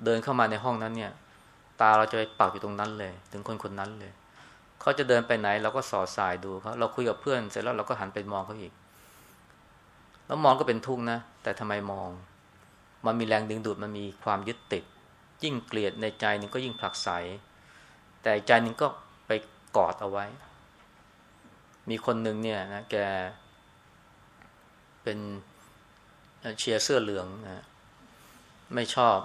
[SPEAKER 2] เดินเข้ามาในห้องนั้นเนี่ย ตาเราจะไปปักอยู่ตรงนั้นเลย ถึงคนคนนั้นเลยเขาจะเดินไปไหนเราก็สอดสายดูเขาเราคุยกับเพื่อนเสร็จแล้วเราก็หันไปมองเขาอีก แล้วมองก็เป็นทุกข์นะแต่ทำไมมอง มันมีแรงดึงดูดมันมีความยึดติด ยิ่งเกลียดในใจนึงก็ยิ่งผลักไสแต่ใจนึงก็ไปกอดเอาไว้ มีคนหนึ่งเนี่ยนะแกเป็นเชียร์เสื้อเหลืองนะไม่ชอบ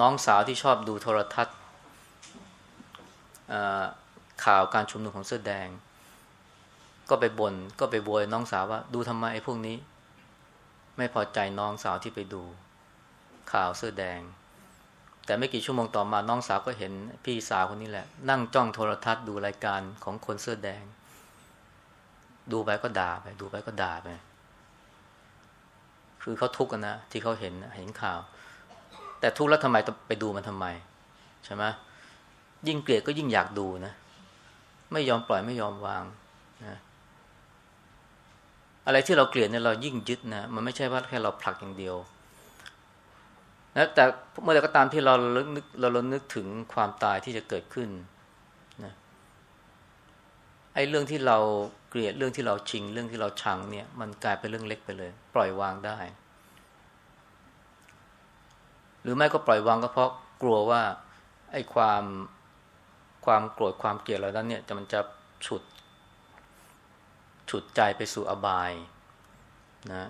[SPEAKER 2] น้องสาวที่ชอบดูโทรทัศน์ข่าวการชุมนุมของเสื้อแดง ก็ไปบน่นก็ไปบวยน้องสาวว่า ดูทำไมไอ้พวกนี้ ไม่พอใจน้องสาวที่ไปดูข่าวเสื้อแดง แต่ไม่กี่ชั่วโมงต่อมาน้องสาวก็เห็นพี่สาวคนนี้แหละ นั่งจ้องโทรทัศน์ดูรายการของคนเสื้อแดง ดูไปก็ด่าไป ดูไปก็ด่าไป คือเขาทุกข์นนะที่เขาเห็นเห็นข่าว แต่ทุกข์แล้วทำไมไปดูมันทำไม ใช่ไหมยิ่งเกลียดก็ยิ่งอยากดูนะ ไม่ยอมปล่อยไม่ยอมวางนะอะไรที่เราเกลียดเนี่ยเรายิ่งยึดนะมันไม่ใช่ว่าแค่เราผลักอย่างเดียว นะแต่เมื่อไรก็ตามที่เราเรานึกเราเรานึกถึงความตายที่จะเกิดขึ้นนะไอ้เรื่องที่เราเกลียดเรื่องที่เราชิง เรื่องที่เราชังเนี่ย มันกลายเป็นเรื่องเล็กไปเลย ปล่อยวางได้ หรือไม่ก็ปล่อยวางก็เพราะกลัวว่าไอ้ความความโกรธความเกลียดเรานั้นเนี่ยจะมันจะฉุดฉุดใจไปสู่อบายนะ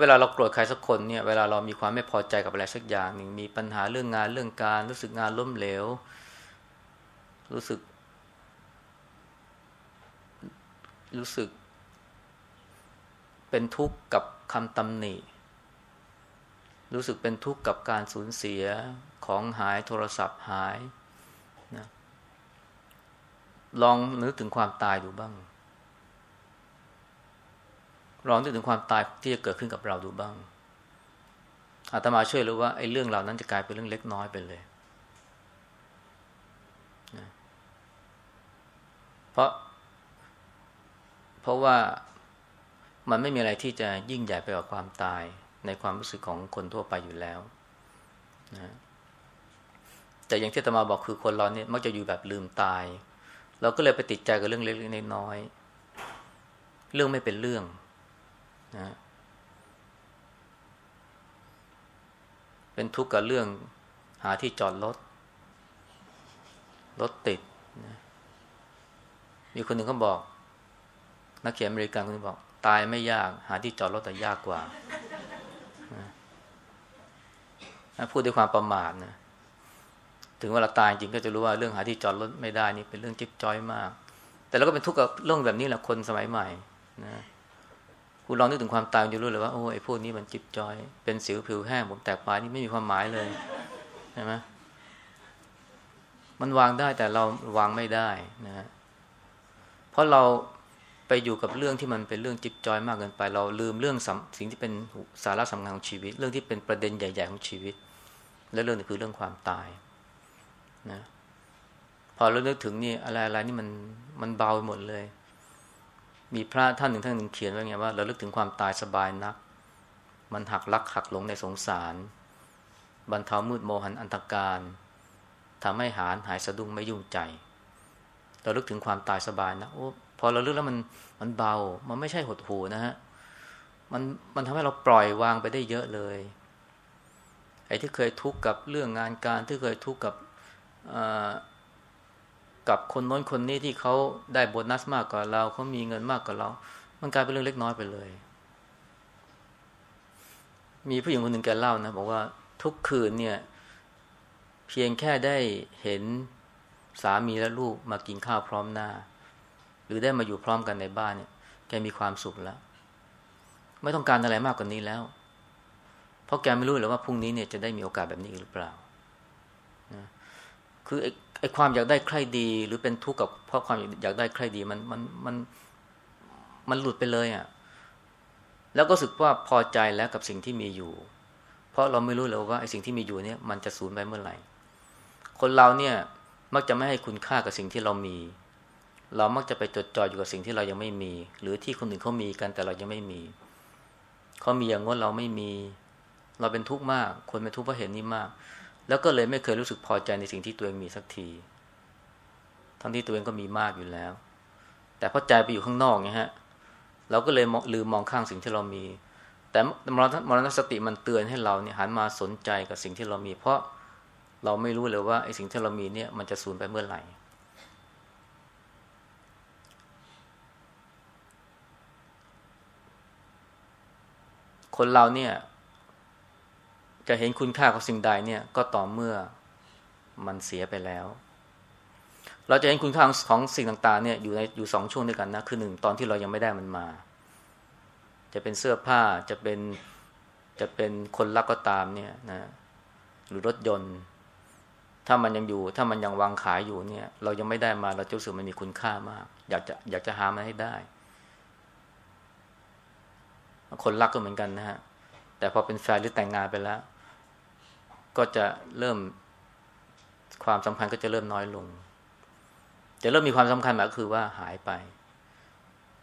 [SPEAKER 2] เวลาเราโกรธใครสักคนเนี่ยเวลาเรามีความไม่พอใจกับอะไรสักอย่างหนึ่งมีปัญหาเรื่องงานเรื่องการ รู้สึกงานล้มเหลว รู้สึก รู้สึก เป็นทุกข์กับคำตำหนิ รู้สึกเป็นทุกข์กับการสูญเสียของหายโทรศัพท์หายนะลองนึกถึงความตายดูบ้าง ลองนึกถึงความตายที่จะเกิดขึ้นกับเราดูบ้างอาตมาช่วยรู้ว่าไอ้เรื่องเหล่านั้นจะกลายเป็นเรื่องเล็กน้อยไปเลยนะเพราะ เพราะว่ามันไม่มีอะไรที่จะยิ่งใหญ่ไปกว่าความตายในความรู้สึกของคนทั่วไปอยู่แล้วนะแต่อย่างที่ตมาบอกคือคนเราเนี่ยมักจะอยู่แบบลืมตาย เราก็เลยไปติดใจกับเรื่องเล็กๆน้อยๆเรื่องไม่เป็นเรื่อง นะเป็นทุกข์กับเรื่องหาที่จอดรถรถติดนะมีคนหนึ่งเขาบอก นักเขียนอเมริกันคนนึงบอก ตายไม่ยาก หาที่จอดรถแต่ยากกว่าพูดด้วยความประมาทนะถึงเวลาตายจริงก็จะรู้ว่าเรื่องหาที่จอดรถไม่ได้นี่เป็นเรื่องจิ๊บจ้อยมาก แต่เราก็เป็นทุกข์กับเรื่องแบบนี้แหละคนสมัยใหม่นะ คุณลองนึกถึงความตายจะรู้เลยว่าโอ้ไอ้พวกนี้มันจิบจอย เป็นสิวผิวแห้งผมแตกปลายนี่ไม่มีความหมายเลยใช่ไหมมันวางได้แต่เราวางไม่ได้นะฮะเพราะเราไปอยู่กับเรื่องที่มันเป็นเรื่องจิ๊บจอยมากเกินไป เราลืมเรื่องสิ่งที่เป็นสาระสำคัญของชีวิต เรื่องที่เป็นประเด็นใหญ่ ๆ ของชีวิต และเรื่องนี้คือเรื่องความตายนะพอเรานึกถึงนี่อะไรอะไรนี่มันมันเบาหมดเลย มีพระท่านหนึ่งท่านหนึ่งเขียนไว้ไงว่าเราลึกถึงความตายสบายนัก มันหักลักหักหลงในสงสาร บรรเทามืดโมหันอันตรการทำให้หานหายสะดุ้งไม่ยุ่งใจเราลึกถึงความตายสบายนะโอ้พอเราลึกแล้วมันมันเบา มันไม่ใช่หดหูนะฮะมันมันทำให้เราปล่อยวางไปได้เยอะเลยไอ้ที่เคยทุกข์กับเรื่องงานการที่เคยทุกข์กับ กับคนน้นคนนี้ที่เขาได้โบนัสมากกว่าเราเขามีเงินมากกว่าเรา มันกลายเป็นเรื่องเล็กน้อยไปเลย มีผู้หญิงคนหนึ่งแกเล่านะบอกว่าทุกคืนเนี่ย เพียงแค่ได้เห็นสามีและลูกมากินข้าวพร้อมหน้า หรือได้มาอยู่พร้อมกันในบ้านเนี่ย แกมีความสุขแล้ว ไม่ต้องการอะไรมากกว่านี้แล้ว เพราะแกไม่รู้เลยว่าพรุ่งนี้เนี่ยจะได้มีโอกาสแบบนี้หรือเปล่านะคือ ไอ้ความอยากได้ใครดีหรือเป็นทุกข์กับเพราะความอยากได้ใครดีมันมันมันมันหลุดไปเลยอะ่ะแล้วก็รู้สึกว่าพอใจแล้วกับสิ่งที่มีอยู่ เพราะเราไม่รู้เลยว่าไอ้สิ่งที่มีอยู่เนี่ยมันจะสูญไปเมื่อไหร่ คนเราเนี่ยมักจะไม่ให้คุณค่ากับสิ่งที่เรามี เรามักจะไปจดจ่ออยู่กับสิ่งที่เรายังไม่มี หรือที่คนอื่นเขามีกันแต่เรายังไม่มีเขามีอย่างงดเราไม่มี เราเป็นทุกข์มาก คนเป็นทุกข์เพราะเห็นนี้มาก แล้วก็เลยไม่เคยรู้สึกพอใจในสิ่งที่ตัวเองมีสักที ทั้งที่ตัวเองก็มีมากอยู่แล้ว แต่พอใจไปอยู่ข้างนอกไงฮะ เราก็เลยลืมมองข้างสิ่งที่เรามี แต่มรณสติมันเตือนให้เราเนี่ยหันมาสนใจกับสิ่งที่เรามี เพราะเราไม่รู้เลยว่าไอ้สิ่งที่เรามีเนี่ยมันจะสูญไปเมื่อไหร่คนเราเนี่ย จะเห็นคุณค่าของสิ่งใดเนี่ยก็ต่อเมื่อมันเสียไปแล้ว เราจะเห็นคุณค่าของสิ่งต่างๆเนี่ยอยู่ในอยู่สองช่วงด้วยกันนะคือหนึ่งตอนที่เรายังไม่ได้มันมา จะเป็นเสื้อผ้าจะเป็นจะเป็นคนรักก็ตามเนี่ยนะหรือรถยนต์ ถ้ามันยังอยู่ ถ้ามันยังวางขายอยู่เนี่ย เรายังไม่ได้มาเราจะรู้สึกมันมีคุณค่ามาก อยากจะอยากจะหามันให้ได้ คนรักก็เหมือนกันนะฮะแต่พอเป็นแฟนหรือแต่งงานไปแล้ว ก็จะเริ่มความสำคัญก็จะเริ่มน้อยลง จะเริ่มมีความสำคัญหมายก็คือว่าหายไป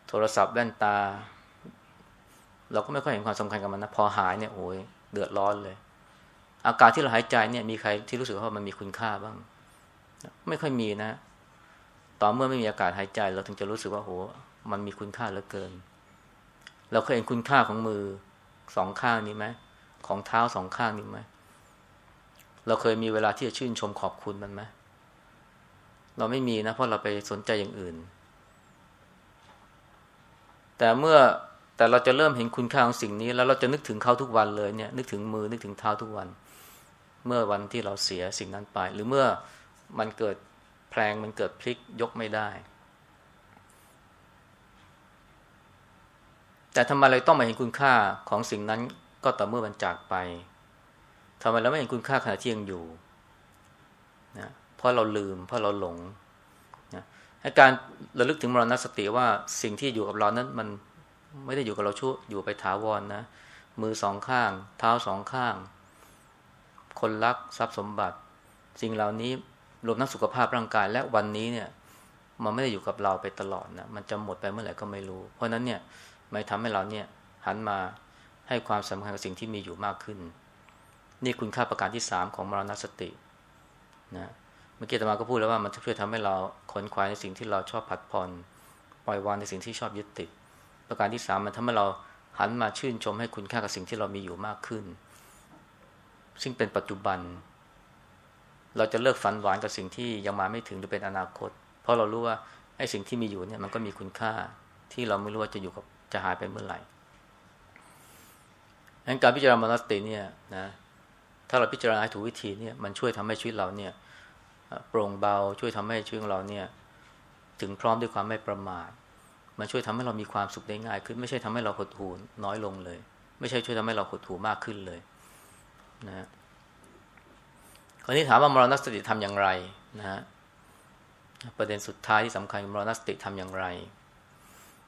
[SPEAKER 2] โทรศัพท์แว่นตา เราก็ไม่ค่อยเห็นความสำคัญกับมันนะพอหายเนี่ยโอ้ยเดือดร้อนเลย อากาศที่เราหายใจเนี่ยมีใครที่รู้สึกว่ามันมีคุณค่าบ้าง ไม่ค่อยมีนะ ต่อเมื่อไม่มีอากาศหายใจ เราถึงจะรู้สึกว่าโหมันมีคุณค่าเหลือเกิน เราเคยเห็นคุณค่าของมือสองข้างนี้ไหมของเท้าสองข้างนี้ไหม เราเคยมีเวลาที่จะชื่นชมขอบคุณมันไหมเราไม่มีนะ เพราะเราไปสนใจอย่างอื่น แต่เมื่อแต่เราจะเริ่มเห็นคุณค่าของสิ่งนี้ แล้วเราจะนึกถึงเขาทุกวันเลยเนี่ย นึกถึงมือนึกถึงเท้าทุกวัน เมื่อวันที่เราเสียสิ่งนั้นไป หรือเมื่อมันเกิดแพลงมันเกิดพลิกยกไม่ได้ แต่ทำไมเราต้องมาเห็นคุณค่าของสิ่งนั้นก็ต่อเมื่อมันจากไป ทำไมเราไม่เห็นคุณค่าขณะที่ยังอยู่นะเพราะเราลืม เพราะเราหลงนะการระลึกถึงมรณสติว่าสิ่งที่อยู่กับเรานั้นมันไม่ได้อยู่กับเราชั่วอยู่ไปถาวรนนะ มือสองข้าง เท้าสองข้าง คนรักทรัพย์สมบัติ สิ่งเหล่านี้รวมทั้งสุขภาพร่างกายและวันนี้เนี่ย มันไม่ได้อยู่กับเราไปตลอดนะมันจะหมดไปเมื่อไหร่ก็ไม่รู้ เพราะนั้นเนี่ยไม่ทำให้เราเนี่ยหันมาให้ความสำคัญกับสิ่งที่มีอยู่มากขึ้น นี่คุณค่าประการที่สามของมรณสตินะเมื่อกี้ตมาก็พูดแล้วว่ามันจะช่วยทำให้เราขนขวายในสิ่งที่เราชอบผัดผ่อนปล่อยวางในสิ่งที่ชอบยึดติด ประการที่สามมันทำให้เราหันมาชื่นชมให้คุณค่ากับสิ่งที่เรามีอยู่มากขึ้น ซึ่งเป็นปัจจุบัน เราจะเลิกฝันหวานกับสิ่งที่ยังมาไม่ถึงหรือเป็นอนาคต เพราะเรารู้ว่าไอ้สิ่งที่มีอยู่เนี่ยมันก็มีคุณค่าที่เราไม่รู้ว่าจะอยู่กับจะหายไปเมื่อไหร่ดังการพิจารณามรณสติเนี่ยนะ ถ้าเราพิจารณาถูกวิธีเนี่ยมันช่วยทำให้ชีวิตเราเนี่ยโปร่งเบาช่วยทำให้ชีวิตของเราเนี่ยถึงพร้อมด้วยความไม่ประมาทมันช่วยทำให้เรามีความสุขได้ง่ายขึ้น ไม่ใช่ทำให้เราหดหูน้อยลงเลย ไม่ใช่ช่วยทำให้เราหดหูมากขึ้นเลยนะคราวนี้ถามว่ามรณสติทำอย่างไรนะฮะประเด็นสุดท้ายที่สำคัญมรณสติทำอย่างไร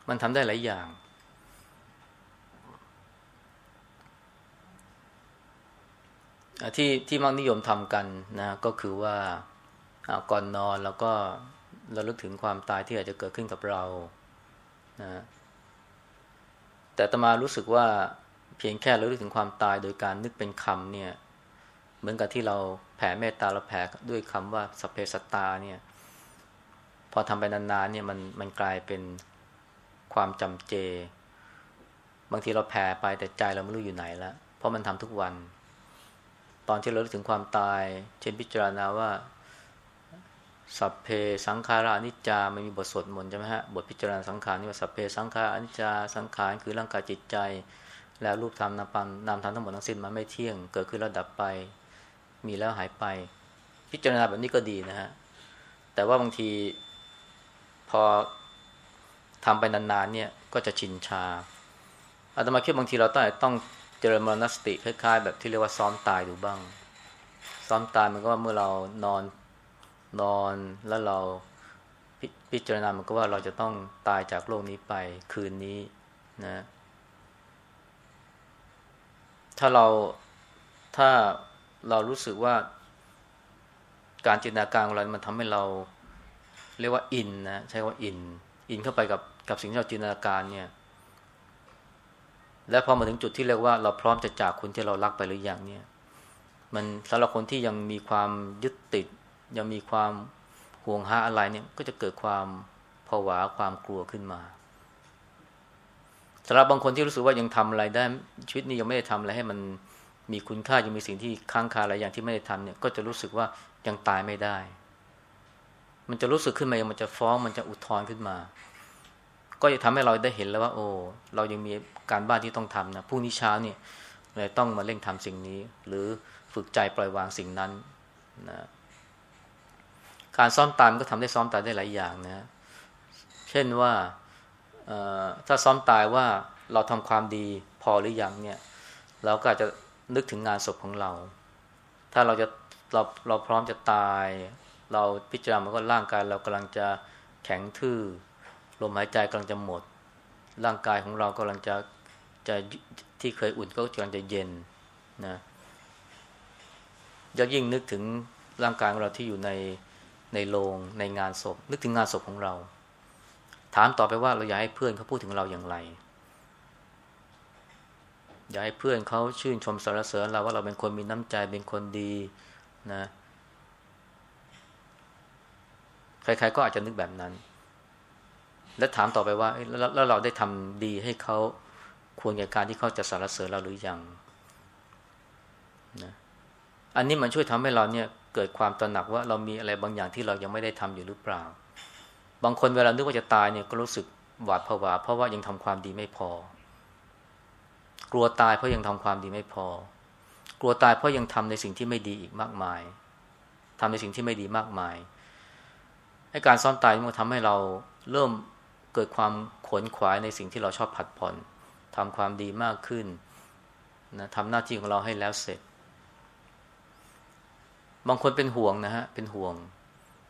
[SPEAKER 2] มันทำได้หลายอย่าง ที่ที่มักนิยมทำกันนะก็คือว่าก่อนนอนแล้วก็เราลึกถึงความตายที่อาจจะเกิดขึ้นกับเรานะแต่ตมารู้สึกว่าเพียงแค่เราลึกถึงความตายโดยการนึกเป็นคำเนี่ย เหมือนกับที่เราแผ่เมตตาเราแผ่ด้วยคำว่าสเพสตาเนี่ย พอทำไปนานๆเนี่ยมันมันกลายเป็นความจำเจ บางทีเราแผ่ไปแต่ใจเราไม่รู้อยู่ไหนแล้วเพราะมันทำทุกวัน ตอนที่เราถึงความตาย เช่นพิจารณาว่า สัพเพสังขารานิจจาไม่มีบทสวดมนต์ใช่ไหมฮะ บทพิจารณาสังขารนี่ว่าสัพเพสังขารานิจจาสังขารคือร่างกายจิตใจ แล้วรูปธรรมนามปันนามธรรมทั้งหมดทั้งสิ้นมันไม่เที่ยง เกิดขึ้นแล้วดับไป มีแล้วหายไป พิจารณาแบบนี้ก็ดีนะฮะ แต่ว่าบางทีพอทำไปนานๆเนี่ยก็จะชินชาอาตมาคิดบางทีเราต้องต้อง เจริญมรณสติคล้ายๆ แบบที่เรียกว่าซ้อมตายดูบ้าง ซ้อมตายมันก็ว่าเมื่อเรานอนนอนแล้วเราพพิจารณามันก็ว่าเราจะต้องตายจากโลกนี้ไปคืนนี้นะ ถ้าเราถ้าเรารู้สึกว่าการจินตนาการของเรา มันทำให้เราเรียกว่าอินนะใช้ว่าอิน อินเข้าไปกับกับสิ่งที่เราจินตนาการเนี่ย และพอมาถึงจุดที่เรียกว่าเราพร้อมจะจากคนที่เรารักไปหรือยังเนี่ย มันสำหรับคนที่ยังมีความยึดติด ยังมีความห่วงหาอะไรเนี่ยก็จะเกิดความผวาความกลัวขึ้นมาสำหรับบางคนที่รู้สึกว่ายังทำอะไรได้ชีวิตนี้ยังไม่ได้ทำอะไรให้มันมีคุณค่ายังมีสิ่งที่ค้างคาอะไรอย่างที่ไม่ได้ทำเนี่ย ก็จะรู้สึกว่ายังตายไม่ได้ มันจะรู้สึกขึ้นมามันจะฟ้องมันจะอุทธรณ์ขึ้นมา ก็จะทำให้เราได้เห็นแล้วว่า โอ้เรายังมีการบ้านที่ต้องทำนะพรุ่งนี้เช้าเนี่ยเลยต้องมาเร่งทำสิ่งนี้ หรือฝึกใจปล่อยวางสิ่งนั้นนะการซ้อมตายมันก็ทำได้ซ้อมตายได้หลายอย่างนะเช่นว่าถ้าซ้อมตายว่าเราทำความดีพอหรือยังเนี่ย เราก็อาจจะนึกถึงงานศพของเรา ถ้าเราจะเราเราพร้อมจะตาย เราพิจารณาก็ร่างกายเรากำลังจะแข็งทื่อ ลมหายใจกำลังจะหมด ร่างกายของเรากำลังจะจะที่เคยอุ่นก็กำลังจะเย็นนะจะยิ่งนึกถึงร่างกายของเราที่อยู่ในในโรงในงานศพ นึกถึงงานศพของเรา ถามต่อไปว่าเราอยากให้เพื่อนเขาพูดถึงเราอย่างไร อยากให้เพื่อนเขาชื่นชมสรรเสริญเราว่าเราเป็นคนมีน้ำใจเป็นคนดีนะใครๆก็อาจจะนึกแบบนั้น และถามต่อไปว่าแล้วเราได้ทำดีให้เขาควรแก่การที่เขาจะสรรเสริญเราหรือยังนะอันนี้มันช่วยทำให้เราเนี่ยเกิดความตระหนักว่าเรามีอะไรบางอย่างที่เรายังไม่ได้ทำอยู่หรือเปล่า บางคนเวลานึกว่าจะตายเนี่ยก็รู้สึกหวาดผวา เพราะว่ายังทำความดีไม่พอ กลัวตายเพราะยังทำความดีไม่พอ กลัวตายเพราะยังทำในสิ่งที่ไม่ดีอีกมากมายทำในสิ่งที่ไม่ดีมากมายให้การซ้อมตายมันทำให้เราเริ่ม เกิดความขวนขวายในสิ่งที่เราชอบผัดผ่อนทำความดีมากขึ้นนะทำหน้าที่ของเราให้แล้วเสร็จ บางคนเป็นห่วงนะฮะเป็นห่วง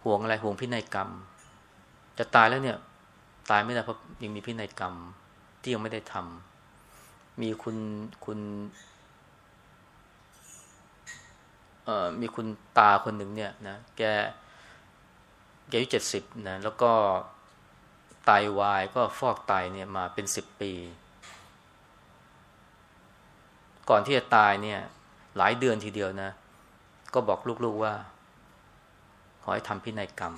[SPEAKER 2] ห่วงอะไรห่วงพินัยกรรม จะตายแล้วเนี่ย ตายไม่ได้เพราะยังมีพินัยกรรม ที่ยังไม่ได้ทำมีคุณคุณเอ่อมีคุณตาคนหนึ่งเนี่ยนะแกแกอายุเจ็ดสิบนะแล้วก็ ไตาวายก็ฟอกไตเนี่ยมาเป็นสิบปี ก่อนที่จะตายเนี่ย หลายเดือนทีเดียวนะ ก็บอกลูกๆว่า ขอให้ทำพินัยกรรม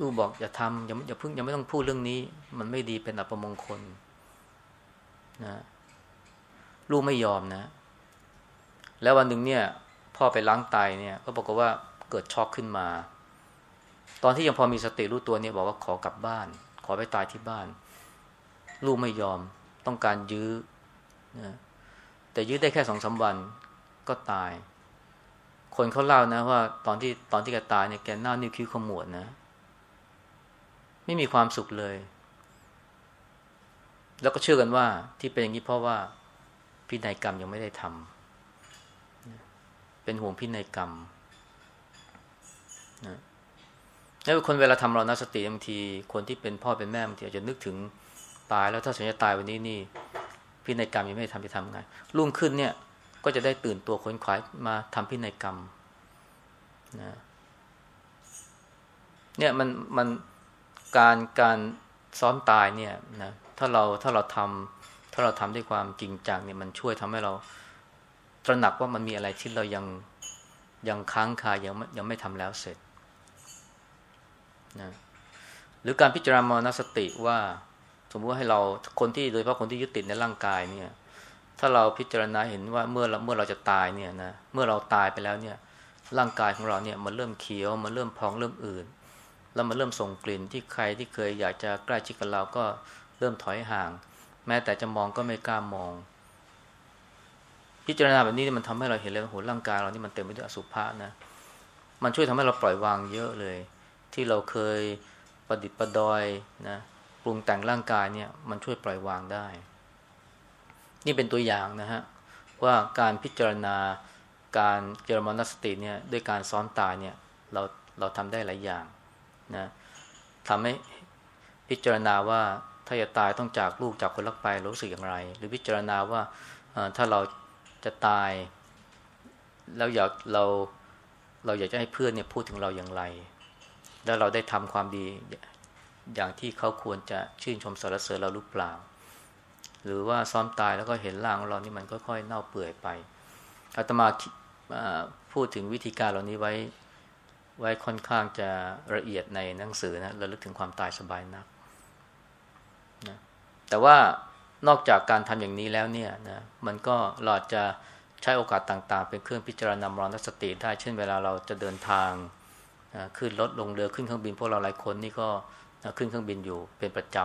[SPEAKER 2] ลูกบอกอย่าทำอย่าอย่าเพิ่งยังไม่ต้องพูดเรื่องนี้ มันไม่ดีเป็นอัปมงคลนะลูกไม่ยอมนะ แล้ววันหนึ่งเนี่ย พ่อไปล้างไตเนี่ย ก็บอกว่าเกิดช็อกขึ้นมา ตอนที่ยังพอมีสติรู้ตัวเนี่ยบอกว่าขอกลับบ้าน ขอไปตายที่บ้าน ลูกไม่ยอมต้องการยื้อนะแต่ยื้อได้แค่สองสาวันก็ตาย คนเขาเล่านะว่าตอนที่ตอนที่แกตายเนี่ยแกหน้านิ้วคิ้วขมวดนะ ไม่มีความสุขเลย แล้วก็เชื่อกันว่าที่เป็นอย่างนี้เพราะว่าพินัยกรรมยังไม่ได้ทำเป็นห่วงพินัยกรรมนะ แล้วคนเวลาทำเรานัสติบางที คนที่เป็นพ่อเป็นแม่บางทีอาจจะนึกถึงตายแล้วถ้าสัญญาตายวันนี้นี่พินัยกรรมยังไม่ทำจะทำไงรุ่งขึ้นเนี่ยก็จะได้ตื่นตัวคนขวายมาทำพินัยกรรมนะเนี่ยมันมันการการซ้อมตายเนี่ยนะถ้าเราถ้าเราทำถ้าเราทำด้วยความจริงจังเนี่ยมันช่วยทำให้เราตระหนักว่ามันมีอะไรที่เรายังยังค้างคายังยังไม่ทำแล้วเสร็จ นะหรือการพิจารณามรณสติว่า สมมติว่าให้เราคนที่โดยเฉพาะคนที่ยึดติดในร่างกายเนี่ย ถ้าเราพิจารณาเห็นว่าเมื่อเราเมื่อเราจะตายเนี่ยนะเมื่อเราตายไปแล้วเนี่ย ร่างกายของเราเนี่ยมันเริ่มเขียวมันเริ่มพองเริ่มอื่น แล้วมันเริ่มส่งกลิ่นที่ใครที่เคยอยากจะใกล้ชิดกับเราก็เริ่มถอยห่าง แม้แต่จะมองก็ไม่กล้ามอง พิจารณาแบบนี้มันทำให้เราเห็นเลยว่าโหร่างกายเรานี่มันเต็มไปด้วยอสุภะนะมันช่วยทำให้เราปล่อยวางเยอะเลย ที่เราเคยประดิษฐ์ประดอยนะปรุงแต่งร่างกายเนี่ยมันช่วยปล่อยวางได้ นี่เป็นตัวอย่างนะฮะว่าการพิจารณาการเจริญมรณสติเนี่ยด้วยการซ้อมตายเนี่ยเราเราทำได้หลายอย่างนะทำให้พิจารณาว่าถ้าจะตายต้องจากลูกจากคนรักไปรู้สึกอย่างไร หรือพิจารณาว่าถ้าเราจะตายแล้วอยากเราเราอยากจะให้เพื่อนเนี่ยพูดถึงเราอย่างไร แล้วเราได้ทำความดีอย่างที่เขาควรจะชื่นชมสรรเสริญเราหรือเปล่า หรือว่าซ้อมตายแล้วก็เห็นร่างของเรานี่มันค่อยๆเน่าเปื่อยไปอาตมาพูดถึงวิธีการเหล่านี้ไว้ไว้ค่อนข้างจะละเอียดในหนังสือนะระลึกถึงความตายสบายนักนะแต่ว่านอกจากการทำอย่างนี้แล้วเนี่ยนะมันก็เราจะใช้โอกาสต่างๆ เป็นเครื่องพิจารณามรณสติได้ เช่นเวลาเราจะเดินทาง ขึ้นรถลงเรือขึ้นเครื่องบินพวกเราหลายคนนี่ก็ขึ้นเครื่องบินอยู่เป็นประจ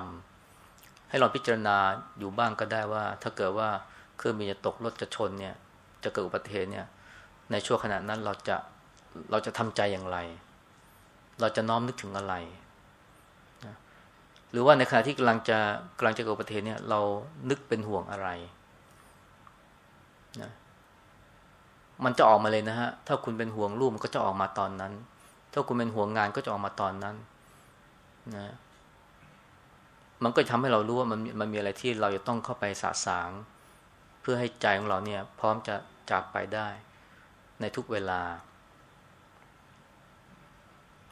[SPEAKER 2] ำให้เราพิจารณาอยู่บ้างก็ได้ว่า ถ้าเกิดว่าเครื่องบินจะตกรถจะชนเนี่ย จะเกิดอุบัติเหตุเนี่ย ในช่วงขณะนั้นเราจะเราจะทำใจอย่างไร เราจะน้อมนึกถึงอะไรหรือว่าในขณะที่กำลังจะกำลังจะเกิดอุบัติเหตุเนี่ย เรานึกเป็นห่วงอะไรนะมันจะออกมาเลยนะฮะ ถ้าคุณเป็นห่วงลูกมันก็จะออกมาตอนนั้น ถ้าคุณเป็นห่วงงานก็จะออกมาตอนนั้นนะมันก็ทำให้เรารู้ว่ามันมันมีอะไรที่เราจะต้องเข้าไปสาสาง เพื่อให้ใจของเราเนี่ย พร้อมจะจากไปได้ ในทุกเวลา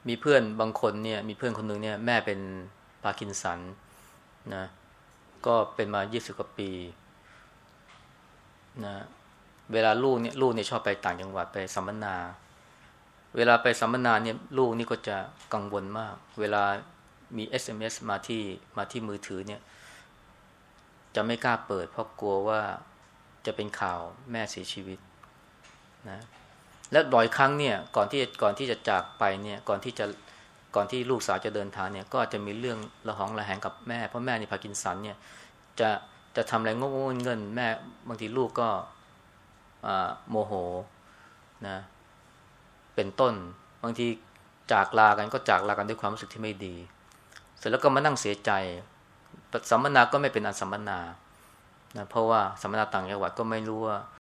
[SPEAKER 2] มีเพื่อนบางคนเนี่ย มีเพื่อนคนหนึ่งเนี่ย แม่เป็นพาร์กินสันนะ ก็เป็นมายี่สิบกว่าปีนะเวลาลูกเนี่ยลูกเนี่ยชอบไปต่างจังหวัดไปสัมมนา เวลาไปสัมมนาเนี่ยลูกนี่ก็จะกังวลมาก เวลามี SMS มาที่มาที่มือถือเนี่ย จะไม่กล้าเปิด เพราะกลัวว่าจะเป็นข่าวแม่เสียชีวิตนะและบ่อยครั้งเนี่ยก่อนที่ก่อนที่จะจากไปเนี่ยก่อนที่จะก่อนที่ลูกสาวจะเดินทางเนี่ย ก็จะมีเรื่องระหองระแหงกับแม่เพราะแม่ในพากินสันเนี่ยจะจะทำอะไรงงเงินแม่บางทีลูกก็โมโหนะ เป็นต้น บางทีจากลากันก็จากลากันด้วยความรู้สึกที่ไม่ดี เสร็จแล้วก็มานั่งเสียใจสัมมนาก็ไม่เป็นอันสัมมนานะเพราะว่าสัมมนาต่างจังหวัดก็ไม่รู้ว่า